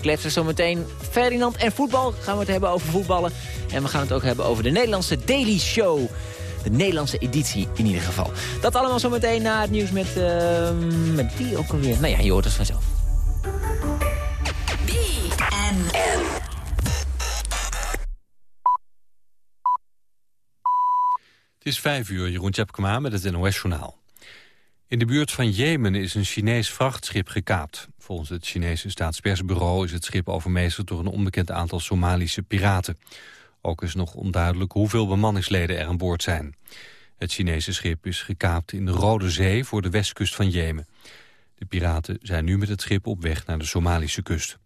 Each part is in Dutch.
kletsen. Zometeen Ferdinand en voetbal gaan we het hebben over voetballen. En we gaan het ook hebben over de Nederlandse Daily Show. De Nederlandse editie in ieder geval. Dat allemaal zometeen na het nieuws met, uh, met die ook alweer. Nou ja, je hoort het vanzelf. Het is vijf uur, Jeroen Tjepkema met het NOS-journaal. In de buurt van Jemen is een Chinees vrachtschip gekaapt. Volgens het Chinese staatspersbureau is het schip overmeesterd... door een onbekend aantal Somalische piraten. Ook is nog onduidelijk hoeveel bemanningsleden er aan boord zijn. Het Chinese schip is gekaapt in de Rode Zee voor de westkust van Jemen. De piraten zijn nu met het schip op weg naar de Somalische kust.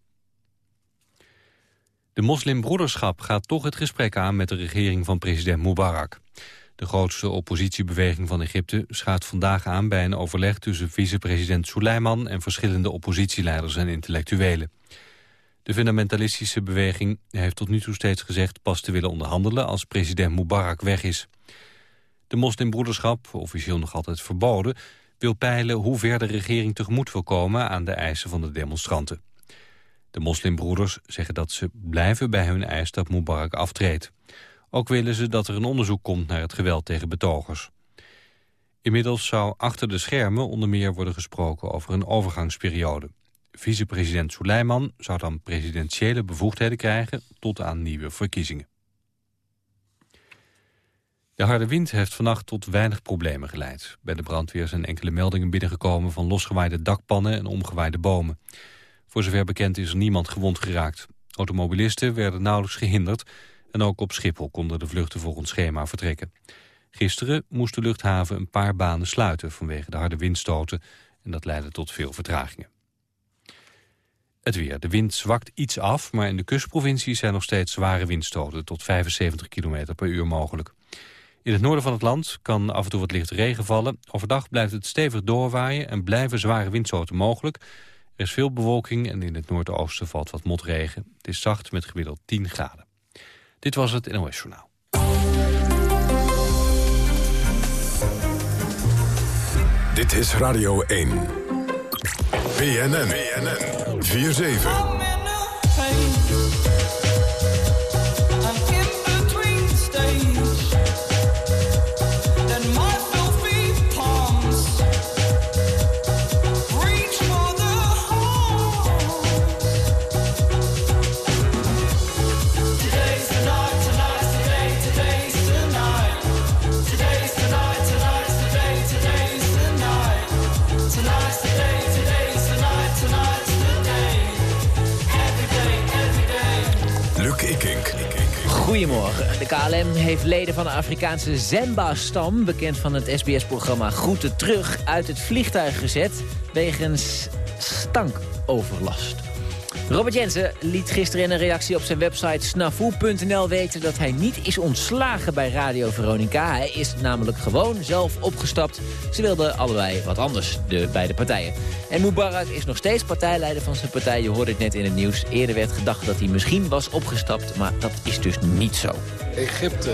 De moslimbroederschap gaat toch het gesprek aan met de regering van president Mubarak. De grootste oppositiebeweging van Egypte schuift vandaag aan bij een overleg tussen vicepresident Suleiman en verschillende oppositieleiders en intellectuelen. De fundamentalistische beweging heeft tot nu toe steeds gezegd pas te willen onderhandelen als president Mubarak weg is. De moslimbroederschap, officieel nog altijd verboden, wil peilen hoe ver de regering tegemoet wil komen aan de eisen van de demonstranten. De moslimbroeders zeggen dat ze blijven bij hun eis dat Mubarak aftreedt. Ook willen ze dat er een onderzoek komt naar het geweld tegen betogers. Inmiddels zou achter de schermen onder meer worden gesproken over een overgangsperiode. Vicepresident Suleiman zou dan presidentiële bevoegdheden krijgen tot aan nieuwe verkiezingen. De harde wind heeft vannacht tot weinig problemen geleid. Bij de brandweer zijn enkele meldingen binnengekomen van losgewaaide dakpannen en omgewaaide bomen. Voor zover bekend is er niemand gewond geraakt. Automobilisten werden nauwelijks gehinderd en ook op Schiphol konden de vluchten volgens schema vertrekken. Gisteren moest de luchthaven een paar banen sluiten vanwege de harde windstoten en dat leidde tot veel vertragingen. Het weer. De wind zwakt iets af, maar in de kustprovincies zijn nog steeds zware windstoten tot 75 km per uur mogelijk. In het noorden van het land kan af en toe wat licht regen vallen. Overdag blijft het stevig doorwaaien en blijven zware windstoten mogelijk. Er is veel bewolking en in het noordoosten valt wat motregen. Het is zacht met gemiddeld 10 graden. Dit was het NOS Journaal. Dit is Radio 1. BNN. BNN. 4-7. Goedemorgen. De KLM heeft leden van de Afrikaanse Zemba-stam... bekend van het SBS-programma Groeten Terug... uit het vliegtuig gezet wegens stankoverlast. Robert Jensen liet gisteren in een reactie op zijn website snafu.nl weten dat hij niet is ontslagen bij Radio Veronica. Hij is namelijk gewoon zelf opgestapt. Ze wilden allebei wat anders, de beide partijen. En Mubarak is nog steeds partijleider van zijn partij. Je hoorde het net in het nieuws. Eerder werd gedacht dat hij misschien was opgestapt, maar dat is dus niet zo. Egypte.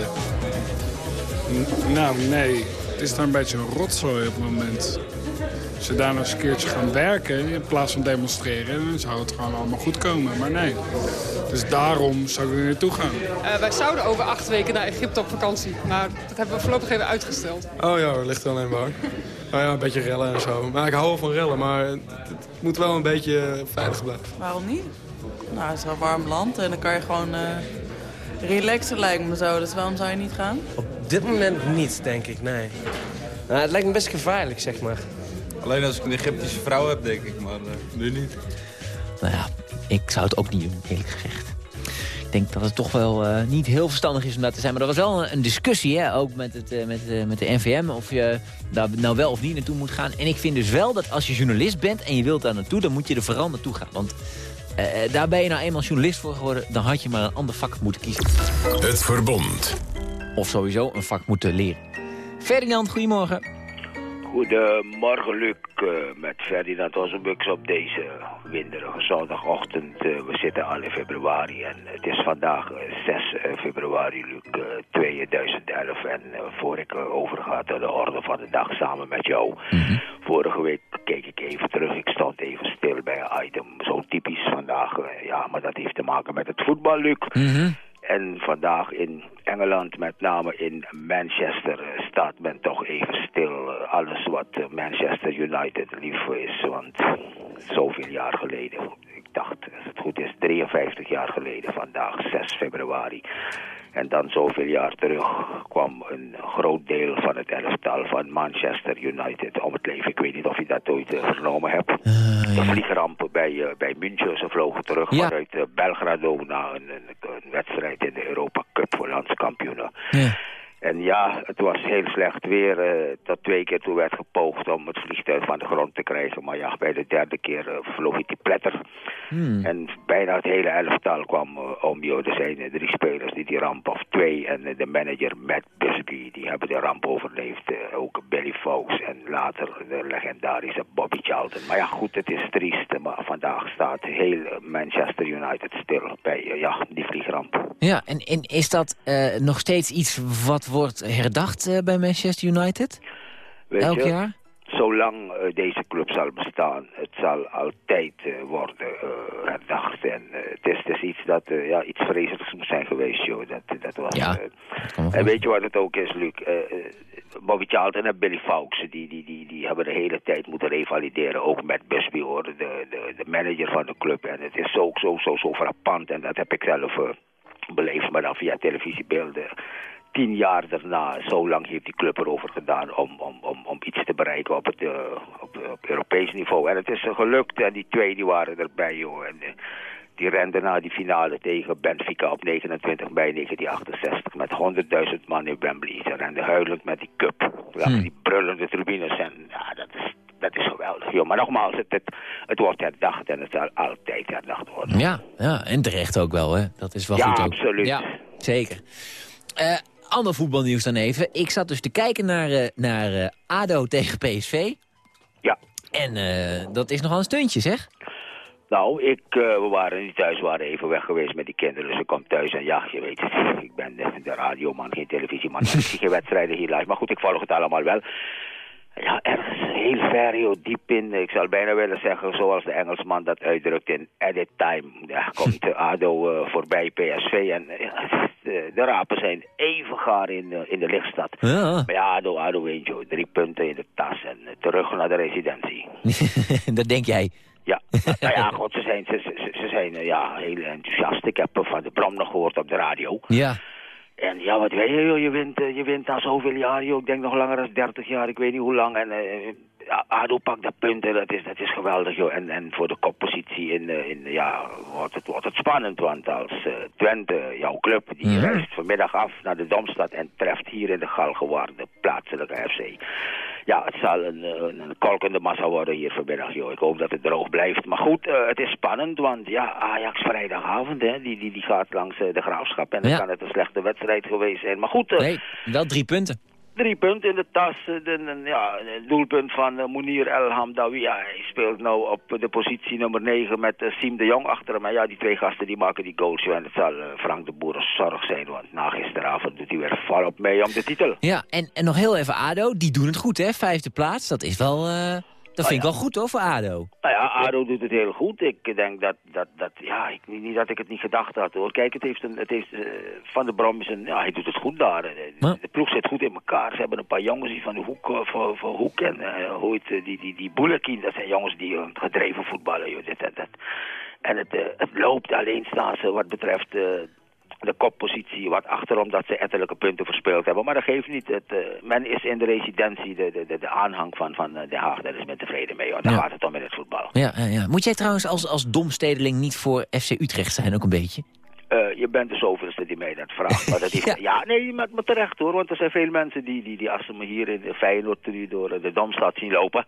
nou, nee. Het is daar een beetje een rotzooi op het moment. Als ze daar nog eens een keertje gaan werken in plaats van demonstreren... dan zou het gewoon allemaal goed komen. Maar nee. Dus daarom zou ik er naartoe gaan. Uh, wij zouden over acht weken naar Egypte op vakantie. Maar dat hebben we voorlopig even uitgesteld. Oh ja, dat ligt wel alleen waar. Nou ja, een beetje rellen en zo. Maar ik hou wel van rellen, maar het, moet wel een beetje veilig blijven. Waarom niet? Nou, het is wel een warm land en dan kan je gewoon uh, relaxen lijkt me zo. Dus waarom zou je niet gaan? Op dit moment niet, denk ik, nee. Nou, het lijkt me best gevaarlijk, zeg maar. Alleen als ik een Egyptische vrouw heb, denk ik, maar uh, nu niet. Nou ja, ik zou het ook niet doen, eerlijk gezegd. Ik denk dat het toch wel uh, niet heel verstandig is om daar te zijn. Maar er was wel een, een discussie, hè, ook met, het, uh, met, uh, met de NVM... of je daar nou wel of niet naartoe moet gaan. En ik vind dus wel dat als je journalist bent en je wilt daar naartoe... dan moet je er vooral naartoe gaan. Want daar ben je nou eenmaal journalist voor geworden... dan had je maar een ander vak moeten kiezen. Het Verbond. Of sowieso een vak moeten leren. Ferdinand, goedemorgen. Goedemorgen Luc, uh, met Ferdinand Ossenbux op deze winderige zondagochtend. Uh, we zitten al in februari en het is vandaag 6 uh, februari Luc 2011. En voor ik overga tot de orde van de dag samen met jou. Mm -hmm. Vorige week keek ik even terug, ik stond even stil bij een item. Zo typisch vandaag, ja maar dat heeft te maken met het voetbal, Luc. Mhm. En vandaag in Engeland, met name in Manchester, eh, staat men toch even stil. Eh, Alles wat eh, Manchester United lief is. Want zoveel jaar geleden, als het goed is, 53 jaar geleden vandaag, 6 februari. En dan zoveel jaar terug kwam een groot deel van het elftal van Manchester United om het leven. Ik weet niet of je dat ooit eh, vernomen hebt. de vliegrampen bij, eh, bij München. Ze vlogen terug Ja. vanuit eh, Belgrado na een, een, een wedstrijd in de Europa Cup voor landskampioenen. Ja. En ja, het was heel slecht weer. eh, tot twee keer toe werd gepoogd om het vliegtuig van de grond te krijgen. Maar ja, bij de derde keer eh, vloog hij die pletter. Hmm. En bijna het hele elftal kwam eh, om. Joh. Er zijn eh, drie spelers die die ramp, of twee. En eh, de manager Matt Busby, die hebben de ramp overleefd. Ook Billy Fox en later de legendarische Bobby Charlton. Maar ja, goed, het is triest. Maar vandaag staat heel Manchester United stil bij ja, die vliegramp. Ja, en, en is dat nog steeds iets wat wordt herdacht bij Manchester United? Weet Elk je, jaar? Zolang eh, deze club zal bestaan, het zal altijd eh, worden eh, herdacht. En eh, het, is, het is iets dat eh, ja, iets vreselijks moet zijn geweest, joh. Dat, dat was, Ja, eh, dat en weet je wat het ook is, Luc? Eh, eh, Bobby Charlton en Billy Fawkes, die, die, die, die hebben de hele tijd moeten revalideren. Ook met Busby, hoor, de, de, de manager van de club. En het is zo, zo, zo, zo frappant. En dat heb ik zelf eh, beleefd, maar dan via televisiebeelden. Tien jaar daarna, zo lang heeft die club erover gedaan om, om, om, om iets te bereiken op het eh, op, op Europees niveau. En het is ze gelukt en die twee die waren erbij, joh. En, eh, die renden na die finale tegen Benfica op 29 mei 1968 met 100.000 man in Wembley. Ze renden huilend met die cup. Langs die brullende tribunes. En ja, dat is, dat is geweldig. Joh. Maar nogmaals, het, het, het wordt herdacht en het zal altijd herdacht worden. Ja, ja, en terecht ook wel, hè. Dat is wel Ja, goed ook. absoluut. Ja, zeker. Eh, ander voetbalnieuws dan even. Ik zat dus te kijken naar, eh, naar eh, ADO tegen PSV. Ja. En eh, dat is nogal een stuntje, zeg. Nou, ik, we waren niet thuis, we waren even weg geweest met die kinderen. Dus ik kom thuis en ja, je weet het, ik ben de, radioman, geen televisieman. Ik zie geen wedstrijden hier live, maar goed, ik volg het allemaal wel. Ja, ergens heel ver, joh, diep in, ik zal bijna willen zeggen, zoals de Engelsman dat uitdrukt in edit time. Ja, komt ADO voorbij PSV en ja, de, de rapen zijn even gaar in, eh, in de lichtstad. Ja. Maar ja, ADO, ADO joh, drie punten in de tas en eh, terug naar de residentie. dat denk jij. Ja, nou ja, god, ze zijn, ze, ze, ze zijn eh, ja, heel enthousiast. Ik heb van de Bram nog gehoord op de radio. Ja. En ja, wat weet je, joh, je wint, eh, je wint na zoveel jaar, joh. Ik denk nog langer dan 30 jaar, ik weet niet hoe lang. En eh, ADO pakt dat punten, dat is, dat is geweldig, joh. En, en voor de koppositie in, eh, in ja, wordt het, wordt het spannend. Want als eh, Twente, jouw club, die Mhm. reist vanmiddag af naar de Domstad en treft hier in de Galgenwaard de plaatselijke FC. Ja, het zal een, een, een kolkende massa worden hier vanmiddag, joh. Ik hoop dat het droog blijft. Maar goed, eh, het is spannend, want ja, Ajax vrijdagavond, hè, die, die, die gaat langs de Graafschap. En dan Ja. kan het een slechte wedstrijd geweest zijn. Maar goed, Nee, wel drie punten. Drie punten in de tas. eh, de- ja, doelpunt van eh, Mounir El Hamdawi. Hij speelt nou op de positie nummer 9 met eh, Siem de Jong achter hem. En ja, die twee gasten die maken die goals. En het zal Frank de Boer een zorg zijn. Want na gisteravond doet hij weer volop mee om de titel. Ja, en, nog heel even ADO. Die doen het goed, hè. Vijfde plaats. Dat is wel... dat vind ik wel goed, hoor, voor ADO. Nou ja, ADO doet het heel goed. Ik denk dat, dat, dat ja, ik, niet dat ik het niet gedacht had hoor. Kijk, het heeft een, het heeft, eh, Van de Brom is een, ja, hij doet het goed daar. De, Maar- de ploeg zit goed in elkaar. Ze hebben een paar jongens die van de hoek, eh, van, van hoek en eh, hoe heet, eh, die, die, die dat zijn jongens die eh, gedreven voetballen. Joh, dit, en dat. En het, eh, het loopt alleen staan ze wat betreft eh, de koppositie wat achterom dat ze ettelijke punten verspeeld hebben. Maar dat geeft niet. Het, eh, men is in de residentie, de, de, de, de aanhang van, van eh, Den Haag, daar is men tevreden mee. Want daar Ja. gaat het om in het voetbal. Ja, ja, ja. Moet jij trouwens als, als domstedeling niet voor FC Utrecht zijn, ook een beetje? Eh, je bent de zoveelste die mij dat vraagt. Maar dat heeft, Ja. ja. nee, maar, maar terecht hoor. Want er zijn veel mensen die, die, die als ze me hier in de Feyenoord nu door de Domstad zien lopen.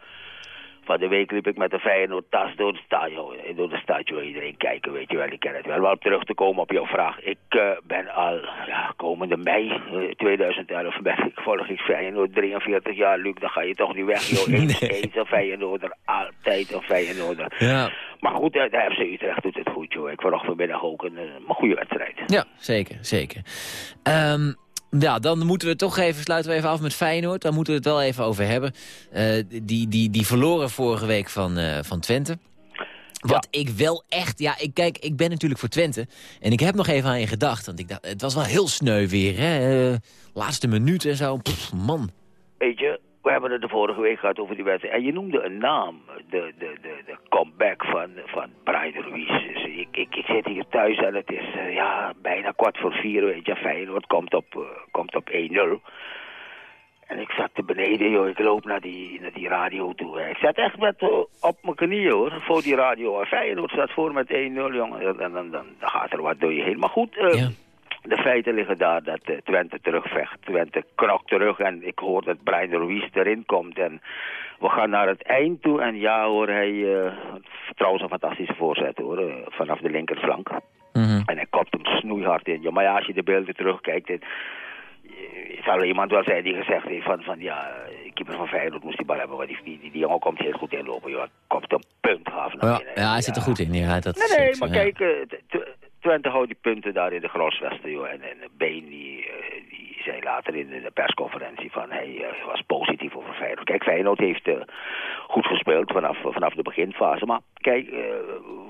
Van de week liep ik met de Feyenoord tas door, het stadion, eh, door de stad. joh. Iedereen kijken, weet je wel. Ik ken het wel. Wel om terug te komen op jouw vraag. Ik eh, ben al ja, komende mei eh, 2011 ben ik, volg ik Feyenoord 43 jaar. Luc, dan ga je toch niet weg. Joh. Eens, Nee. eens een Feyenoorder. Altijd een Feyenoorder. Ja. Maar goed, eh, de FC Utrecht doet het goed. Joh. Ik verwacht vanmiddag ook een, eh, een goede wedstrijd. Ja, zeker, zeker. Ehm, ja, dan moeten we toch even, sluiten we even af met Feyenoord. Daar moeten we het wel even over hebben. Eh, die, die, die verloren vorige week van, eh, van Twente. Wat ik wel echt... Ja, ik, kijk, ik ben natuurlijk voor Twente. En ik heb nog even aan je gedacht. Want ik dacht, het was wel heel sneu weer, hè. Eh, laatste minuut en zo. Pff, man. Weet je, we hebben het de vorige week gehad over die wedstrijd. En je noemde een naam. De, de, de, de comeback van, van Brian Ruiz. Dus ik, ik, ik zit hier thuis en het is eh, ja, bijna kwart voor vier. Weet je, Feyenoord komt op, uh, komt op 1-0. En ik zat te beneden, joh. Ik loop naar die, naar die radio toe. Ik zat echt met, uh, op mijn knieën, hoor. Voor die radio. En Feyenoord staat voor met 1-0, jongen. En dan, dan, dan, gaat er wat door je heen. Maar goed... Ja. De feiten liggen daar dat uh, Twente terugvecht. Twente knokt terug en ik hoor dat Brian Ruiz erin komt. En we gaan naar het eind toe. En ja hoor, hij... Uh, trouwens een fantastische voorzet hoor. Uh, vanaf de linkerflank. Mm -hmm. En hij kopt hem snoeihard in. Ja, maar ja, als je de beelden terugkijkt... Het, zal iemand wel zijn die gezegd heeft van, van ja, keeper van Feyenoord moest die bal hebben. Maar die, die, die, die jongen komt heel goed inlopen. Joh. Komt een punt af naar binnen. Ja, ja hij zit er goed in. Ja, dat nee, nee, maar kijk... Twente houdt die punten daar in de Grosvesten, joh. En, en Been, die, uh, die zei later in de persconferentie van hij uh, was positief over Feyenoord. Kijk, Feyenoord heeft uh, goed gespeeld vanaf, vanaf de beginfase. Maar kijk,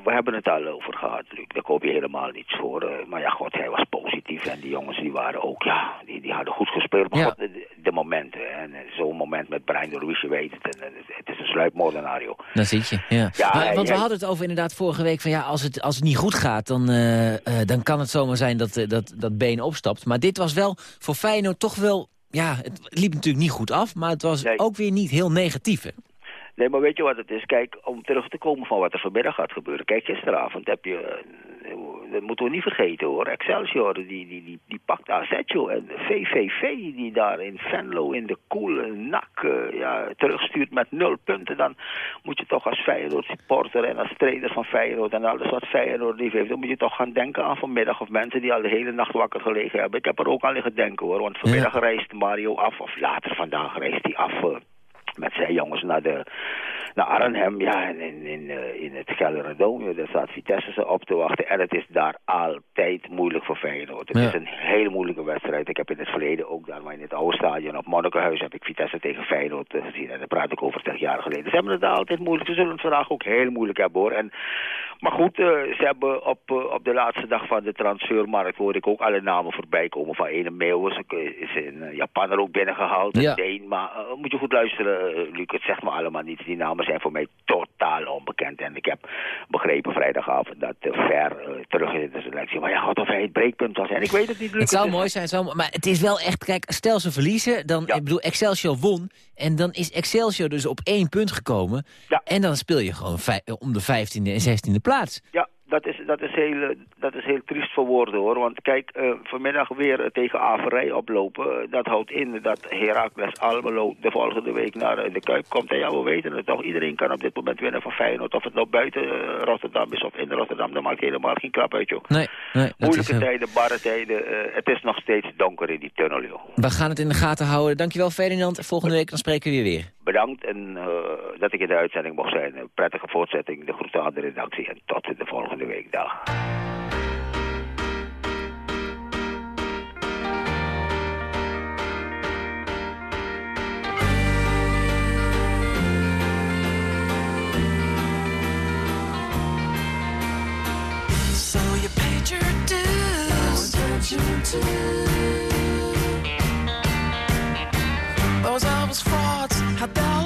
we hebben het al over gehad, Luc. Daar koop je helemaal niets voor. maar ja, god, hij was positief. En die jongens die waren ook, ja, die, die hadden goed gespeeld. Maar Ja. god, de, de momenten. En zo'n moment met Brian de Ruiz, je weet het. En, het, joh. Dan zit je, ja. Ja, maar, hij- want we hij- hadden het over inderdaad vorige week van ja, als het, als het niet goed gaat, dan, eh, eh, dan kan het zomaar zijn dat, eh, dat dat been opstapt. Maar dit was wel voor Feyenoord toch wel, ja, het liep natuurlijk niet goed af, maar het was Nee. ook weer niet heel negatief. hè? Nee, maar weet je wat het is? Kijk, om terug te komen van wat er vanmiddag gaat gebeuren. Kijk, gisteravond heb je... Dat moeten we niet vergeten hoor. Excelsior, die, die, die, die pakt AZ joh. En VVV, die daar in Venlo in de koele nak eh, ja, terugstuurt met nul punten. Dan moet je toch als Feyenoord supporter en als trainer van Feyenoord... en alles wat Feyenoord lief heeft... dan moet je toch gaan denken aan vanmiddag... of mensen die al de hele nacht wakker gelegen hebben. Ik heb er ook aan liggen denken hoor. Want vanmiddag reist Mario af, of later vandaag reist hij af... eh, met zijn jongens naar, de, naar Arnhem, ja, en in, in, eh, in het Gelderdoom. Daar staat Vitesse ze op te wachten. En het is daar altijd moeilijk voor Feyenoord. Het Ja. is een hele moeilijke wedstrijd. Ik heb in het verleden ook daar, maar in het oude stadion op Monnikenhuis heb ik Vitesse tegen Feyenoord eh, gezien. En daar praat ik over 30 jaar geleden. Ze hebben het daar altijd moeilijk. Ze zullen het vandaag ook heel moeilijk hebben hoor. En, maar goed, eh, ze hebben op, op de laatste dag van de transfermarkt hoorde ik ook alle namen voorbij komen. Van ene Meeuwis eh, is in Japan er ook binnengehaald. Ja. Een Deen. Maar moet je goed luisteren, Luc. Het zegt me allemaal niets. Die namen zijn voor mij totaal onbekend. En ik heb begrepen vrijdagavond dat Ver eh, terug is in de selectie. Maar ja, wat of hij het breekpunt was. En ik weet het niet, Luc. Het zou mooi zijn, het zou maar het is wel echt, kijk, stel ze verliezen, dan, Ja. ik bedoel, Excelsior won, en dan is Excelsior dus op één punt gekomen, Ja. en dan speel je gewoon om de 15e en 16e plaats. Ja, dat is, dat, is heel, eh, dat is heel triest voor woorden hoor. Want kijk, eh, vanmiddag weer eh, tegen Averij oplopen. dat houdt in dat Heracles Almelo de volgende week naar de Kuip komt. En ja, we weten het toch. Iedereen kan op dit moment winnen van Feyenoord. Of het nou buiten Rotterdam is of in Rotterdam. Dat maakt helemaal geen klap uit, joh. Nee, nee, Moeilijke tijden, barre tijden. het is nog steeds donker in die tunnel, joh. we gaan het in de gaten houden. Dankjewel Ferdinand, volgende week dan spreken we je weer. Bedankt en dat ik in de uitzending mocht zijn. Een prettige voortzetting. De groeten aan de redactie. En tot de volgende de week. So you paid your dues. Those Elvis frauds had.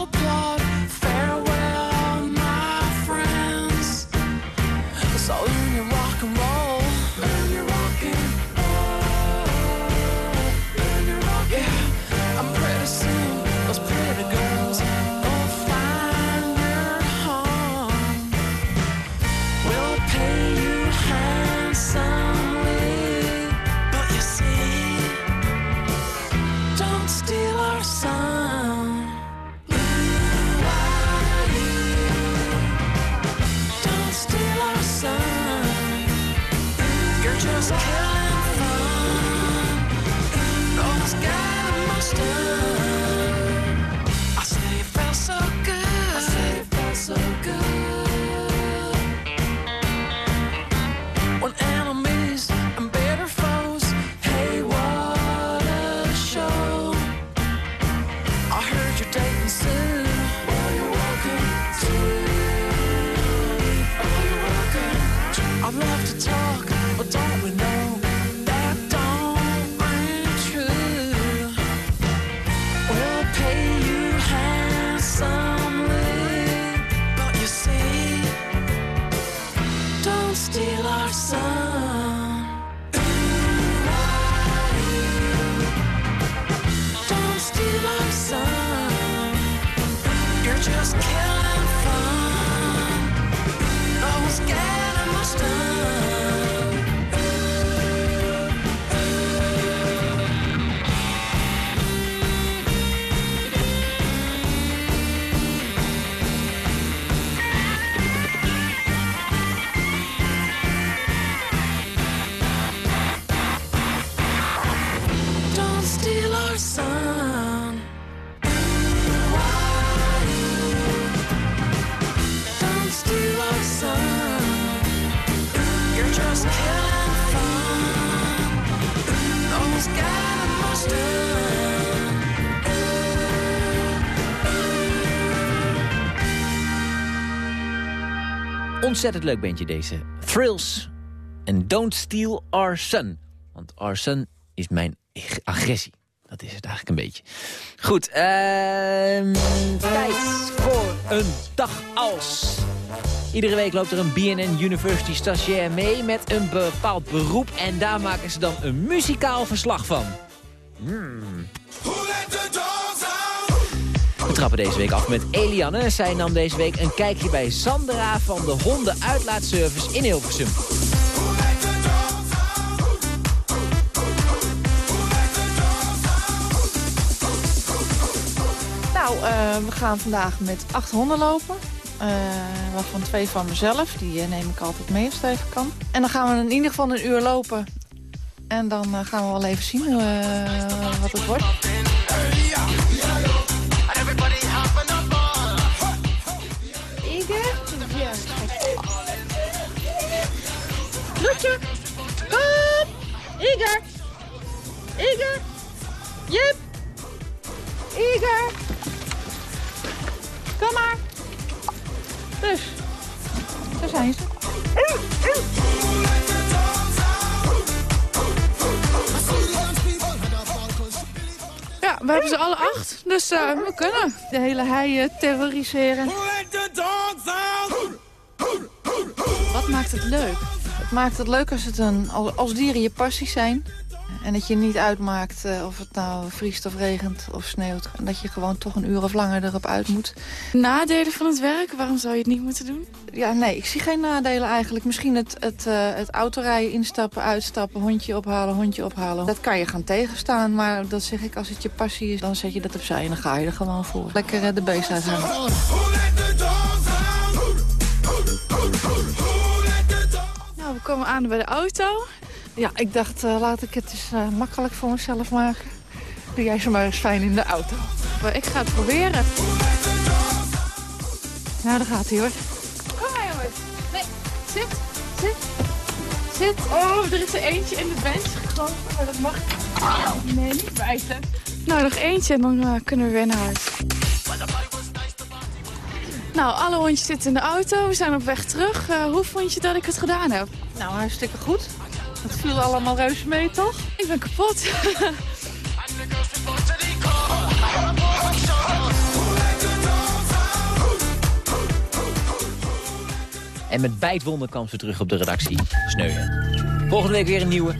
Ontzettend leuk bandje deze. Thrills en Don't Steal Our Sun. Want Our Sun is mijn agressie. Dat is het eigenlijk een beetje. Goed, ehm tijd voor een dag als. Iedere week loopt er een BNN University stagiair mee met een bepaald beroep. En daar maken ze dan een muzikaal verslag van. Hmm. We trappen deze week af met Elianne. Zij nam deze week een kijkje bij Sandra van de hondenuitlaatservice in Hilversum. Nou, eh, we gaan vandaag met acht honden lopen. Eh, waarvan twee van mezelf. Die eh, neem ik altijd mee als het even kan. En dan gaan we in ieder geval een uur lopen. En dan gaan we wel even zien wat het wordt. Loetje! Kom! Iger! Iger! Jip! Iger! Kom maar! Dus, daar zijn ze. Ja, we hebben ze alle acht, dus eh, we kunnen de hele hei eh, terroriseren. Wat maakt het leuk? Het maakt het leuk als, het een, als dieren je passie zijn. En dat je niet uitmaakt eh, of het nou vriest of regent of sneeuwt. En dat je gewoon toch een uur of langer erop uit moet. Nadelen van het werk? Waarom zou je het niet moeten doen? Ja, nee, ik zie geen nadelen eigenlijk. Misschien het, het, eh, het autorijden, instappen, uitstappen, hondje ophalen, hondje ophalen. Dat kan je gaan tegenstaan, maar dat zeg ik, als het je passie is, dan zet je dat opzij en dan ga je er gewoon voor. Lekker eh, de beest uithalen. Nou, we komen aan bij de auto. Ja, ik dacht, eh, laat ik het eens eh, makkelijk voor mezelf maken. Doe jij ze maar eens fijn in de auto. Maar ik ga het proberen. Nou, daar gaat hij hoor. Kom maar jongens. Nee, zit, zit, zit. Oh, er is er eentje in de bench gekropen, maar dat mag Nee, niet bijten. Nou, nog eentje en dan eh, kunnen we weer naar huis. Nou, alle hondjes zitten in de auto. We zijn op weg terug. Eh, hoe vond je dat ik het gedaan heb? Nou, hartstikke goed. Het viel allemaal reuze mee, toch? Ik ben kapot. En met bijtwonden kwam ze terug op de redactie. Sneuwen. Volgende week weer een nieuwe.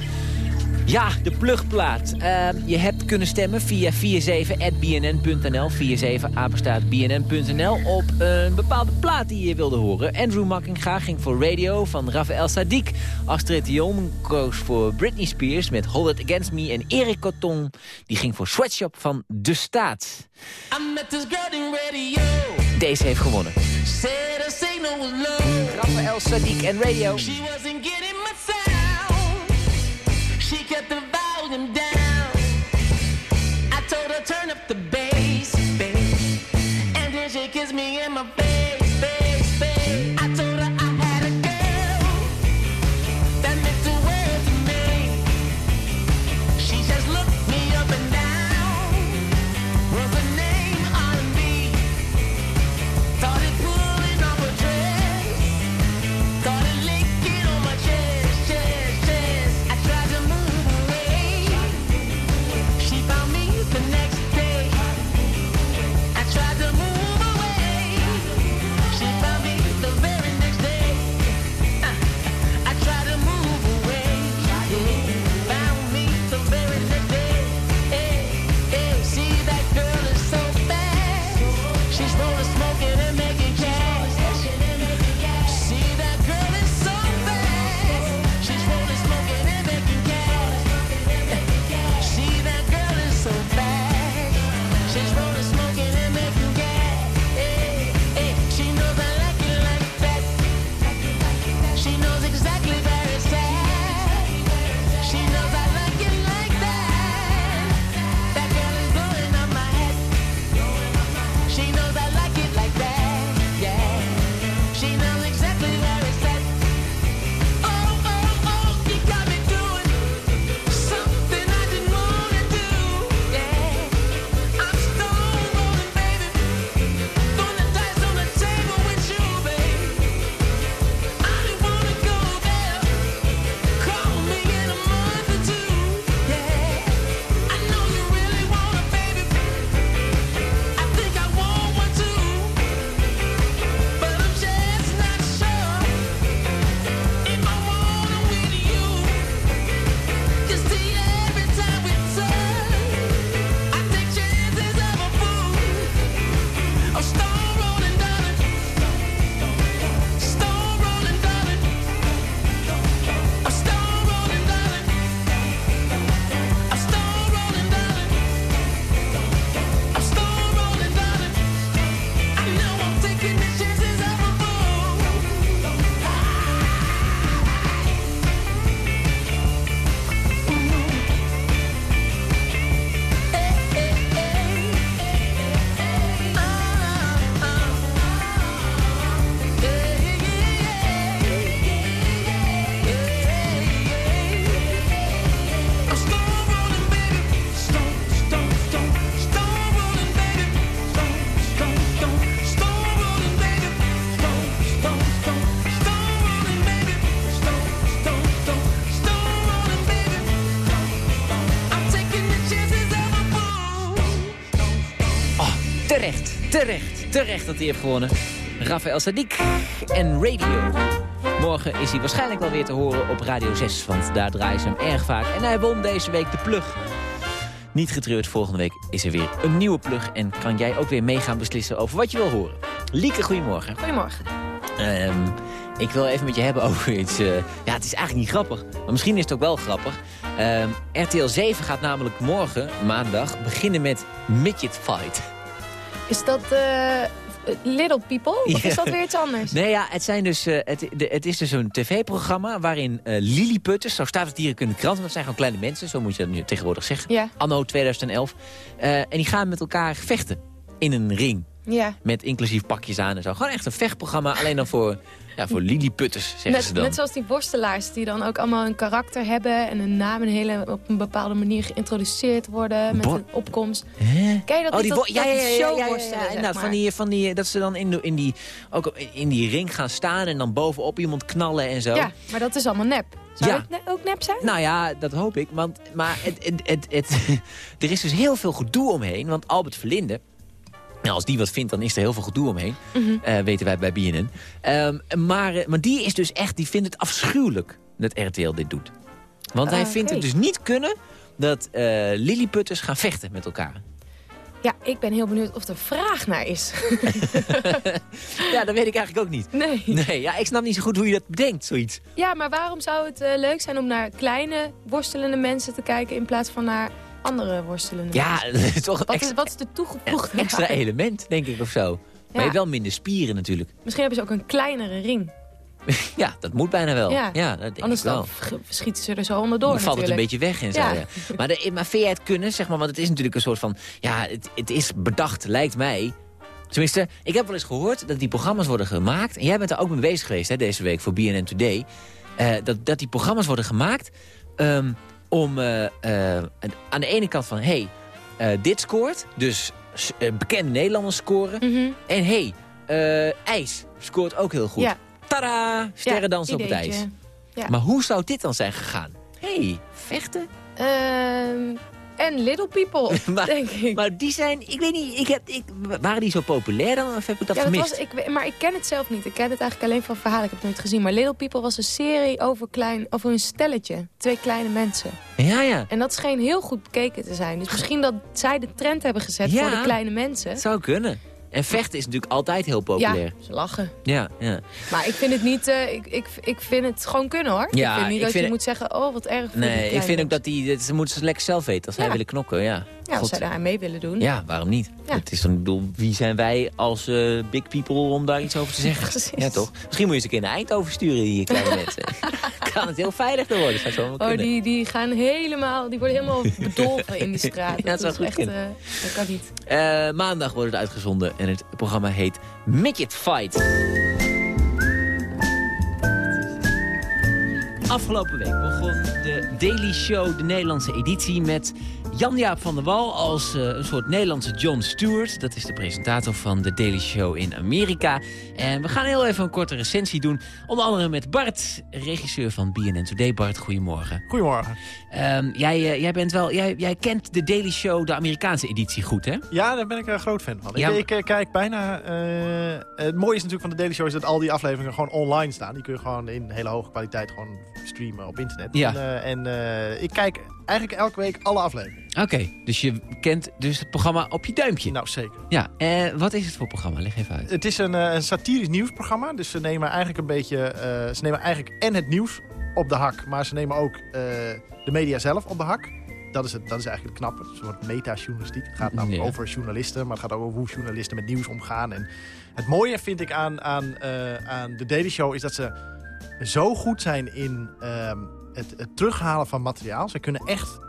Ja, de plugplaat. Uh, je hebt kunnen stemmen via 47.bnn.nl. 47 apenstaat bnn.nl op een bepaalde plaat die je wilde horen. Andrew Makkinga ging voor Radio van Rafael Sadiq. Astrid Dion koos voor Britney Spears met Hold It Against Me. En Eric Coton die ging voor Sweatshop van De Staat. Deze heeft gewonnen. Rafael Sadiq en Radio. She wasn't kept the volume down. I told her turn up the bass, bass. And then she kissed me in my face, face, terecht, terecht dat hij heeft gewonnen. Rafael Sadiq en Radio. Morgen is hij waarschijnlijk wel weer te horen op Radio 6, want daar draaien ze hem erg vaak. En hij won deze week de plug. Niet getreurd, volgende week is er weer een nieuwe plug. En kan jij ook weer mee gaan beslissen over wat je wil horen. Lieke, goedemorgen. Goedemorgen. Ehm, ik wil even met je hebben over iets... eh, ja, het is eigenlijk niet grappig, maar misschien is het ook wel grappig. Ehm, RTL 7 gaat namelijk morgen, maandag, beginnen met Midget Fight. Is dat eh, Little People? Of is dat weer iets anders? Nee, ja, het, zijn dus, eh, het, de- het is dus een tv-programma waarin eh lilliputters, zo staat het hier in de krant, want het zijn gewoon kleine mensen, zo moet je dat nu tegenwoordig zeggen, Ja. anno 2011. Eh, en die gaan met elkaar vechten in een ring. Ja. Met inclusief pakjes aan en zo. Gewoon echt een vechtprogramma, alleen dan voor, ja, voor lilliputters, zeggen Net, ze dan. net zoals die worstelaars die dan ook allemaal een karakter hebben... en een naam en hele, op een bepaalde manier geïntroduceerd worden met Bo- een opkomst. Hè? Ken je dat oh, niet? die Dat- ja, ja, ja, inderdaad, van die, van die, dat ze dan in, de- in, die, ook in die ring gaan staan en dan bovenop iemand knallen en zo. Ja, maar dat is allemaal nep. Zou Ja. het ne- ook nep zijn? Nou ja, dat hoop ik. Want, maar het, het, het, het, er is dus heel veel gedoe omheen. Want Albert Verlinde, nou, als die wat vindt, dan is er heel veel gedoe omheen. Mhm. eh, weten wij bij BNN. Ehm, maar, eh, maar die is dus echt, die vindt het afschuwelijk dat RTL dit doet. Want hij Ah, vindt het dus niet kunnen dat eh lilliputters gaan vechten met elkaar. Ja, ik ben heel benieuwd of er vraag naar is. Ja, dat weet ik eigenlijk ook niet. Nee. Nee, ja, ik snap niet zo goed hoe je dat bedenkt, zoiets. Ja, maar waarom zou het leuk zijn om naar kleine worstelende mensen te kijken... in plaats van naar andere worstelende Ja, toch Wat is, wat is de toegevoegde extra element, denk ik, of zo. Maar je hebt wel minder spieren natuurlijk. Misschien hebben ze ook een kleinere ring. Ja, dat moet bijna wel. Ja. Ja, dat Anders wel. dan schieten ze er zo onderdoor Dan valt het een beetje weg en zo. Ja. Ja. Maar, de, maar vind jij het kunnen, zeg maar, want het is natuurlijk een soort van... Ja, het, het is bedacht, lijkt mij. Tenminste, ik heb wel eens gehoord dat die programma's worden gemaakt... en jij bent er ook mee bezig geweest hè, deze week voor BNN Today... eh, dat, dat die programma's worden gemaakt ehm, om eh, eh, aan de ene kant van... hey, eh, dit scoort, dus bekende Nederlanders scoren... en hey, eh, IJs scoort ook heel goed. Ja. Tada! Sterren dansen op het ijs. Ja. Maar hoe zou dit dan zijn gegaan? hey, vechten? Ehm, en Little People, maar, denk ik. maar die zijn, ik weet niet, ik heb, ik, waren die zo populair dan of heb ik dat ja, dat gemist? was, ik, maar ik ken het zelf niet. Ik ken het eigenlijk alleen van verhalen. Ik heb het nooit gezien. Maar Little People was een serie over, klein, over een stelletje. Twee kleine mensen. Ja, ja. En dat scheen heel goed bekeken te zijn. Dus misschien dat zij de trend hebben gezet Ja. voor de kleine mensen. Het zou kunnen. En vechten is natuurlijk altijd heel populair. Ja, ze lachen. Ja, ja. Maar ik vind het niet... eh, ik, ik, ik vind het gewoon kunnen, hoor. Ja, ik vind niet ik dat vind je het- moet zeggen... Oh, wat erg Nee, ik vind ook dat die, ze moeten ze lekker zelf weten als zij willen knokken, ja. Ja, als zij daar mee willen doen. Ja, waarom niet? Ja. Het is dan, ik bedoel, wie zijn wij als eh, big people om daar iets over te zeggen? Precies. Ja, toch? Misschien moet je eens een keer naar Eindhoven sturen, die kleine mensen. kan het heel veilig door worden, zou Oh, kunnen. die, die gaan helemaal... Die worden helemaal bedolven in die straat. Ja, dat is goed echt... eh, dat kan niet. Maandag wordt het uitgezonden en het programma heet Midget Fight. Afgelopen week begon de Daily Show, de Nederlandse editie, met Jan-Jaap van der Wal als eh, een soort Nederlandse Jon Stewart. Dat is de presentator van de Daily Show in Amerika. En we gaan heel even een korte recensie doen. Onder andere met Bart, regisseur van BNN Today. Bart, goedemorgen. Goedemorgen. Ehm, jij, eh, jij, bent wel, jij, jij kent de Daily Show, de Amerikaanse editie, goed hè? Ja, daar ben ik een groot fan van. Ja, ik, ik eh, kijk bijna... het mooie is natuurlijk van de Daily Show is dat al die afleveringen gewoon online staan. Die kun je gewoon in hele hoge kwaliteit gewoon streamen op internet. Ja. En, en ik kijk eigenlijk elke week alle afleveringen. Oké, dus je kent dus het programma op je duimpje. Nou, zeker. Ja, eh, wat is het voor programma? Leg even uit. Het is een, eh, een satirisch nieuwsprogramma. Dus ze nemen eigenlijk een beetje... eh, ze nemen eigenlijk en het nieuws op de hak. Maar ze nemen ook de media zelf op de hak. Dat is, het, dat is eigenlijk het knappe. Een soort meta-journalistiek. Het gaat namelijk Ja. over journalisten. Maar het gaat ook over hoe journalisten met nieuws omgaan. En het mooie vind ik aan, aan, aan de Daily Show... is dat ze zo goed zijn in ehm, het, het terughalen van materiaal. Ze kunnen echt...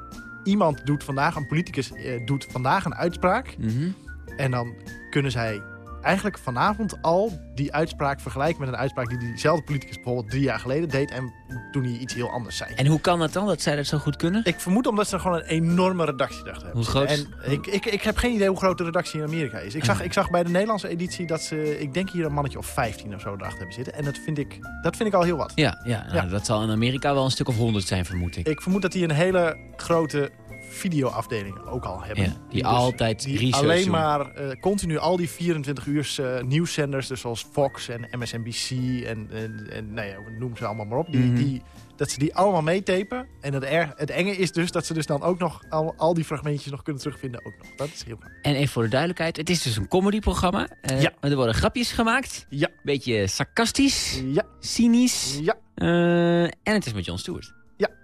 Iemand doet vandaag, een politicus eh, doet vandaag een uitspraak. Mhm. En dan kunnen zij eigenlijk vanavond al die uitspraak vergelijken met een uitspraak die diezelfde politicus bijvoorbeeld drie jaar geleden deed en toen hij iets heel anders zei. En hoe kan het dan dat zij dat zo goed kunnen? Ik vermoed omdat ze gewoon een enorme redactie dachten hebben. Hoe groot is- En ik, ik, ik heb geen idee hoe groot de redactie in Amerika is. Ik zag, ik zag bij de Nederlandse editie dat ze, ik denk hier een mannetje of 15 of zo erachter hebben zitten. En dat vind ik, dat vind ik al heel wat. Ja, ja, nou, Ja. dat zal in Amerika wel een stuk of honderd zijn, vermoed ik. Ik vermoed dat die een hele grote videoafdelingen ook al hebben. Ja, die altijd die research alleen doen. maar eh, continu al die 24 uur eh, nieuwszenders, dus zoals Fox en MSNBC en, en, en nou ja, noem ze allemaal maar op, die, Mhm. die, dat ze die allemaal meetapen. En het, erg, het enge is dus dat ze dus dan ook nog al, al die fragmentjes nog kunnen terugvinden. Ook nog. Dat is heel knap. En even voor de duidelijkheid, het is dus een comedyprogramma. Eh, Ja. Er worden grapjes gemaakt. Ja. Beetje sarcastisch. Ja. Cynisch. Ja. Eh, en het is met Jon Stewart.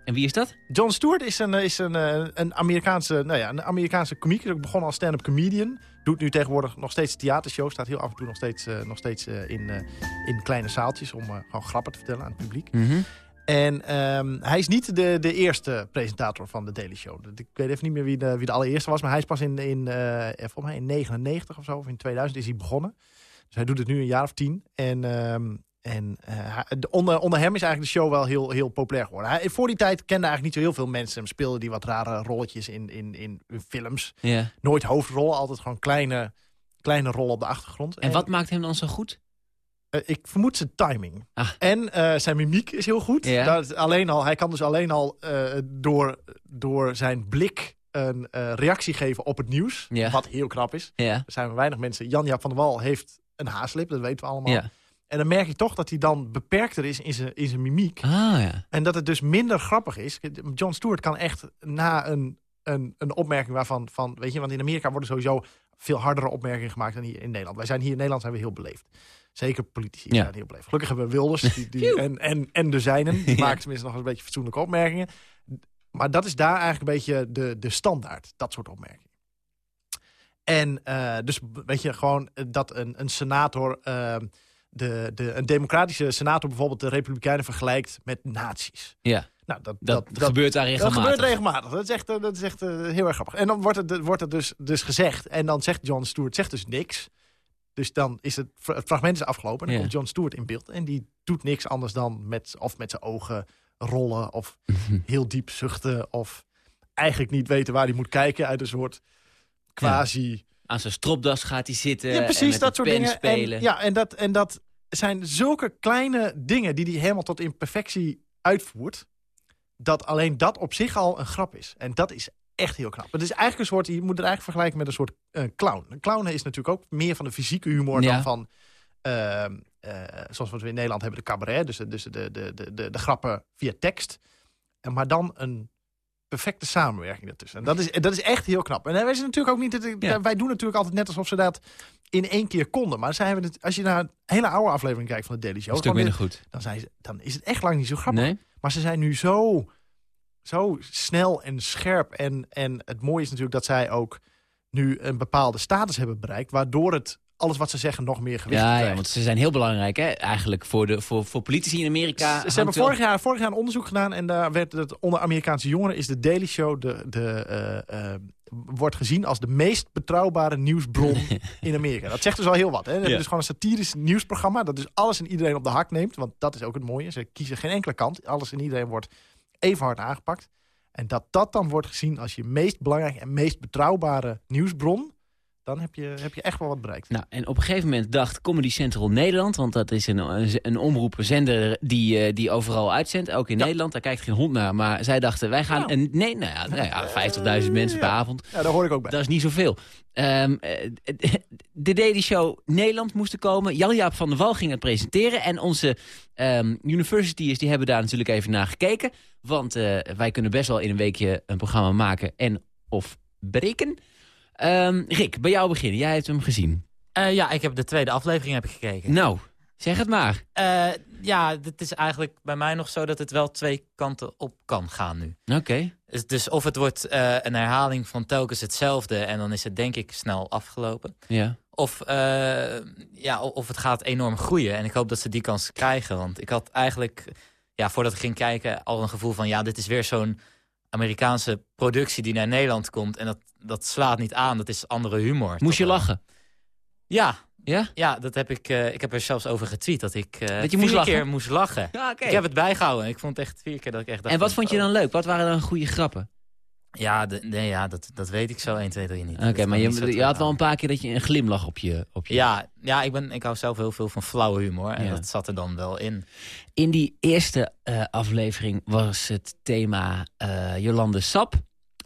En wie is dat? John Stewart is een, is een, eh, een, Amerikaanse, nou ja, een Amerikaanse komiek. Is ook begonnen als stand-up comedian. Doet nu tegenwoordig nog steeds theatershows. Staat heel af en toe nog steeds, eh, nog steeds eh, in, eh, in kleine zaaltjes... om eh, gewoon grappen te vertellen aan het publiek. Mhm. En ehm, hij is niet de, de eerste presentator van de Daily Show. Ik weet even niet meer wie de, wie de allereerste was. Maar hij is pas in, in, eh, volgens mij in 99 of zo, of in 2000 is hij begonnen. Dus hij doet het nu een jaar of tien. En, ehm, en eh, onder, onder hem is eigenlijk de show wel heel, heel populair geworden. Hij, voor die tijd kende eigenlijk niet zo heel veel mensen. Hem speelde die wat rare rolletjes in, in, in, films. Nooit hoofdrollen, altijd gewoon kleine, kleine rollen op de achtergrond. En wat maakt hem dan zo goed? Eh, ik vermoed zijn timing. En eh, zijn mimiek is heel goed. Dat, alleen al, hij kan dus alleen al door, door zijn blik een reactie geven op het nieuws. Wat heel knap is. Er zijn weinig mensen. Jan-Jaap van der Wal heeft een haaslip, dat weten we allemaal. En dan merk je toch dat hij dan beperkter is in zijn, in zijn mimiek. Ah ja. En dat het dus minder grappig is. John Stewart kan echt na een, een, een opmerking waarvan... Van, weet je, want in Amerika worden sowieso veel hardere opmerkingen gemaakt dan hier in Nederland. Wij zijn hier in Nederland zijn we heel beleefd. Zeker politici Ja. zijn heel beleefd. Gelukkig hebben we Wilders die, die, en, en, en de zijnen. Die Ja. maken tenminste nog eens een beetje fatsoenlijke opmerkingen. Maar dat is daar eigenlijk een beetje de, de standaard. Dat soort opmerkingen. En eh, dus weet je gewoon dat een, een senator... eh, de, de, een democratische senator bijvoorbeeld de republikeinen vergelijkt met nazi's. Ja. Nou, dat, Dat gebeurt daar Dat regelmatig. gebeurt regelmatig. Dat is echt, eh, dat is echt eh, heel erg grappig. En dan wordt het, wordt het dus, dus gezegd. En dan zegt John Stewart zegt dus niks. Dus dan is het, het fragment is afgelopen. En dan Ja. komt John Stewart in beeld. En die doet niks anders dan met, of met zijn ogen rollen. Of heel diep zuchten. Of eigenlijk niet weten waar hij moet kijken. Uit een soort quasi... Aan zijn stropdas gaat hij zitten. Ja, en precies, met dat soort dingen. Spelen. En, ja, en dat, en dat zijn zulke kleine dingen die hij helemaal tot in perfectie uitvoert. Dat alleen dat op zich al een grap is. En dat is echt heel knap. Het is eigenlijk een soort, je moet het eigenlijk vergelijken met een soort eh, clown. Een clown is natuurlijk ook meer van de fysieke humor Ja. dan van... ehm, eh, zoals we in Nederland hebben, de cabaret. Dus, de, dus de, de, de, de, de grappen via tekst. En maar dan een perfecte samenwerking daartussen. En dat is, dat is echt heel knap. En wij, zijn natuurlijk ook niet, wij doen natuurlijk altijd net alsof ze dat in één keer konden. Maar zijn we het, als je naar een hele oude aflevering kijkt van de Daily Show... Stuk minder goed. Dan, zijn ze, dan is het echt lang niet zo grappig. Nee? Maar ze zijn nu zo, zo snel en scherp. En, en het mooie is natuurlijk dat zij ook nu een bepaalde status hebben bereikt... waardoor het alles wat ze zeggen nog meer gewicht Ja, krijgt. ja, want ze zijn heel belangrijk hè? eigenlijk voor, de, voor, voor politici in Amerika. Ze hebben wel- vorig jaar, vorig jaar een onderzoek gedaan en daar werd het onder Amerikaanse jongeren is de Daily Show de, de, eh, eh, wordt gezien als de meest betrouwbare nieuwsbron in Amerika. Dat zegt dus al heel wat. Hè? Het Ja. is dus gewoon een satirisch nieuwsprogramma dat dus alles en iedereen op de hak neemt. Want dat is ook het mooie. Ze kiezen geen enkele kant. Alles en iedereen wordt even hard aangepakt. En dat dat dan wordt gezien als je meest belangrijke en meest betrouwbare nieuwsbron, dan heb je, heb je echt wel wat bereikt. Nou, en op een gegeven moment dacht Comedy Central Nederland... want dat is een, een, een omroep, een zender die, eh, die overal uitzendt, ook in Nederland. Daar kijkt geen hond naar, maar zij dachten, wij gaan... Een, nee, nou ja, nou ja 50.000 mensen per avond. Ja, daar hoor ik ook bij. Dat is niet zoveel. Eh, de Daily Show Nederland moest er komen. Jan-Jaap van der Wal ging het presenteren. En onze ehm universities die hebben daar natuurlijk even naar gekeken. Want eh, wij kunnen best wel in een weekje een programma maken en of breken. Ehm, Rick, bij jou beginnen. Jij hebt hem gezien. Eh, ja, ik heb de tweede aflevering heb ik gekeken. Nou, zeg het maar. Eh, ja, het is eigenlijk bij mij nog zo dat het wel twee kanten op kan gaan nu. Oké. Dus, dus of het wordt eh, een herhaling van telkens hetzelfde... en dan is het denk ik snel afgelopen. Ja. Of, ja, of het gaat enorm groeien. En ik hoop dat ze die kans krijgen. Want ik had eigenlijk, ja, voordat ik ging kijken... al een gevoel van, ja, dit is weer zo'n Amerikaanse productie... die naar Nederland komt. En dat, dat slaat niet aan. Dat is andere humor. Moest je lachen? Ja. Ja? Ja, dat heb ik, eh, ik heb er zelfs over getweet. Dat ik Dat je vier moest lachen? keer moest lachen. Ja. Ik heb het bijgehouden. Ik vond het echt vier keer dat ik echt dacht En wat vond je oh. dan leuk? Wat waren dan goede grappen? Ja, de, nee, ja dat, dat weet ik zo 1, 2, 3 niet. Oké, maar je, je had wel een paar keer dat je een glimlach op je... Op je... Ja, ja ik, ben, ik hou zelf heel veel van flauwe humor. En Ja. dat zat er dan wel in. In die eerste eh, aflevering was het thema eh, Jolande Sap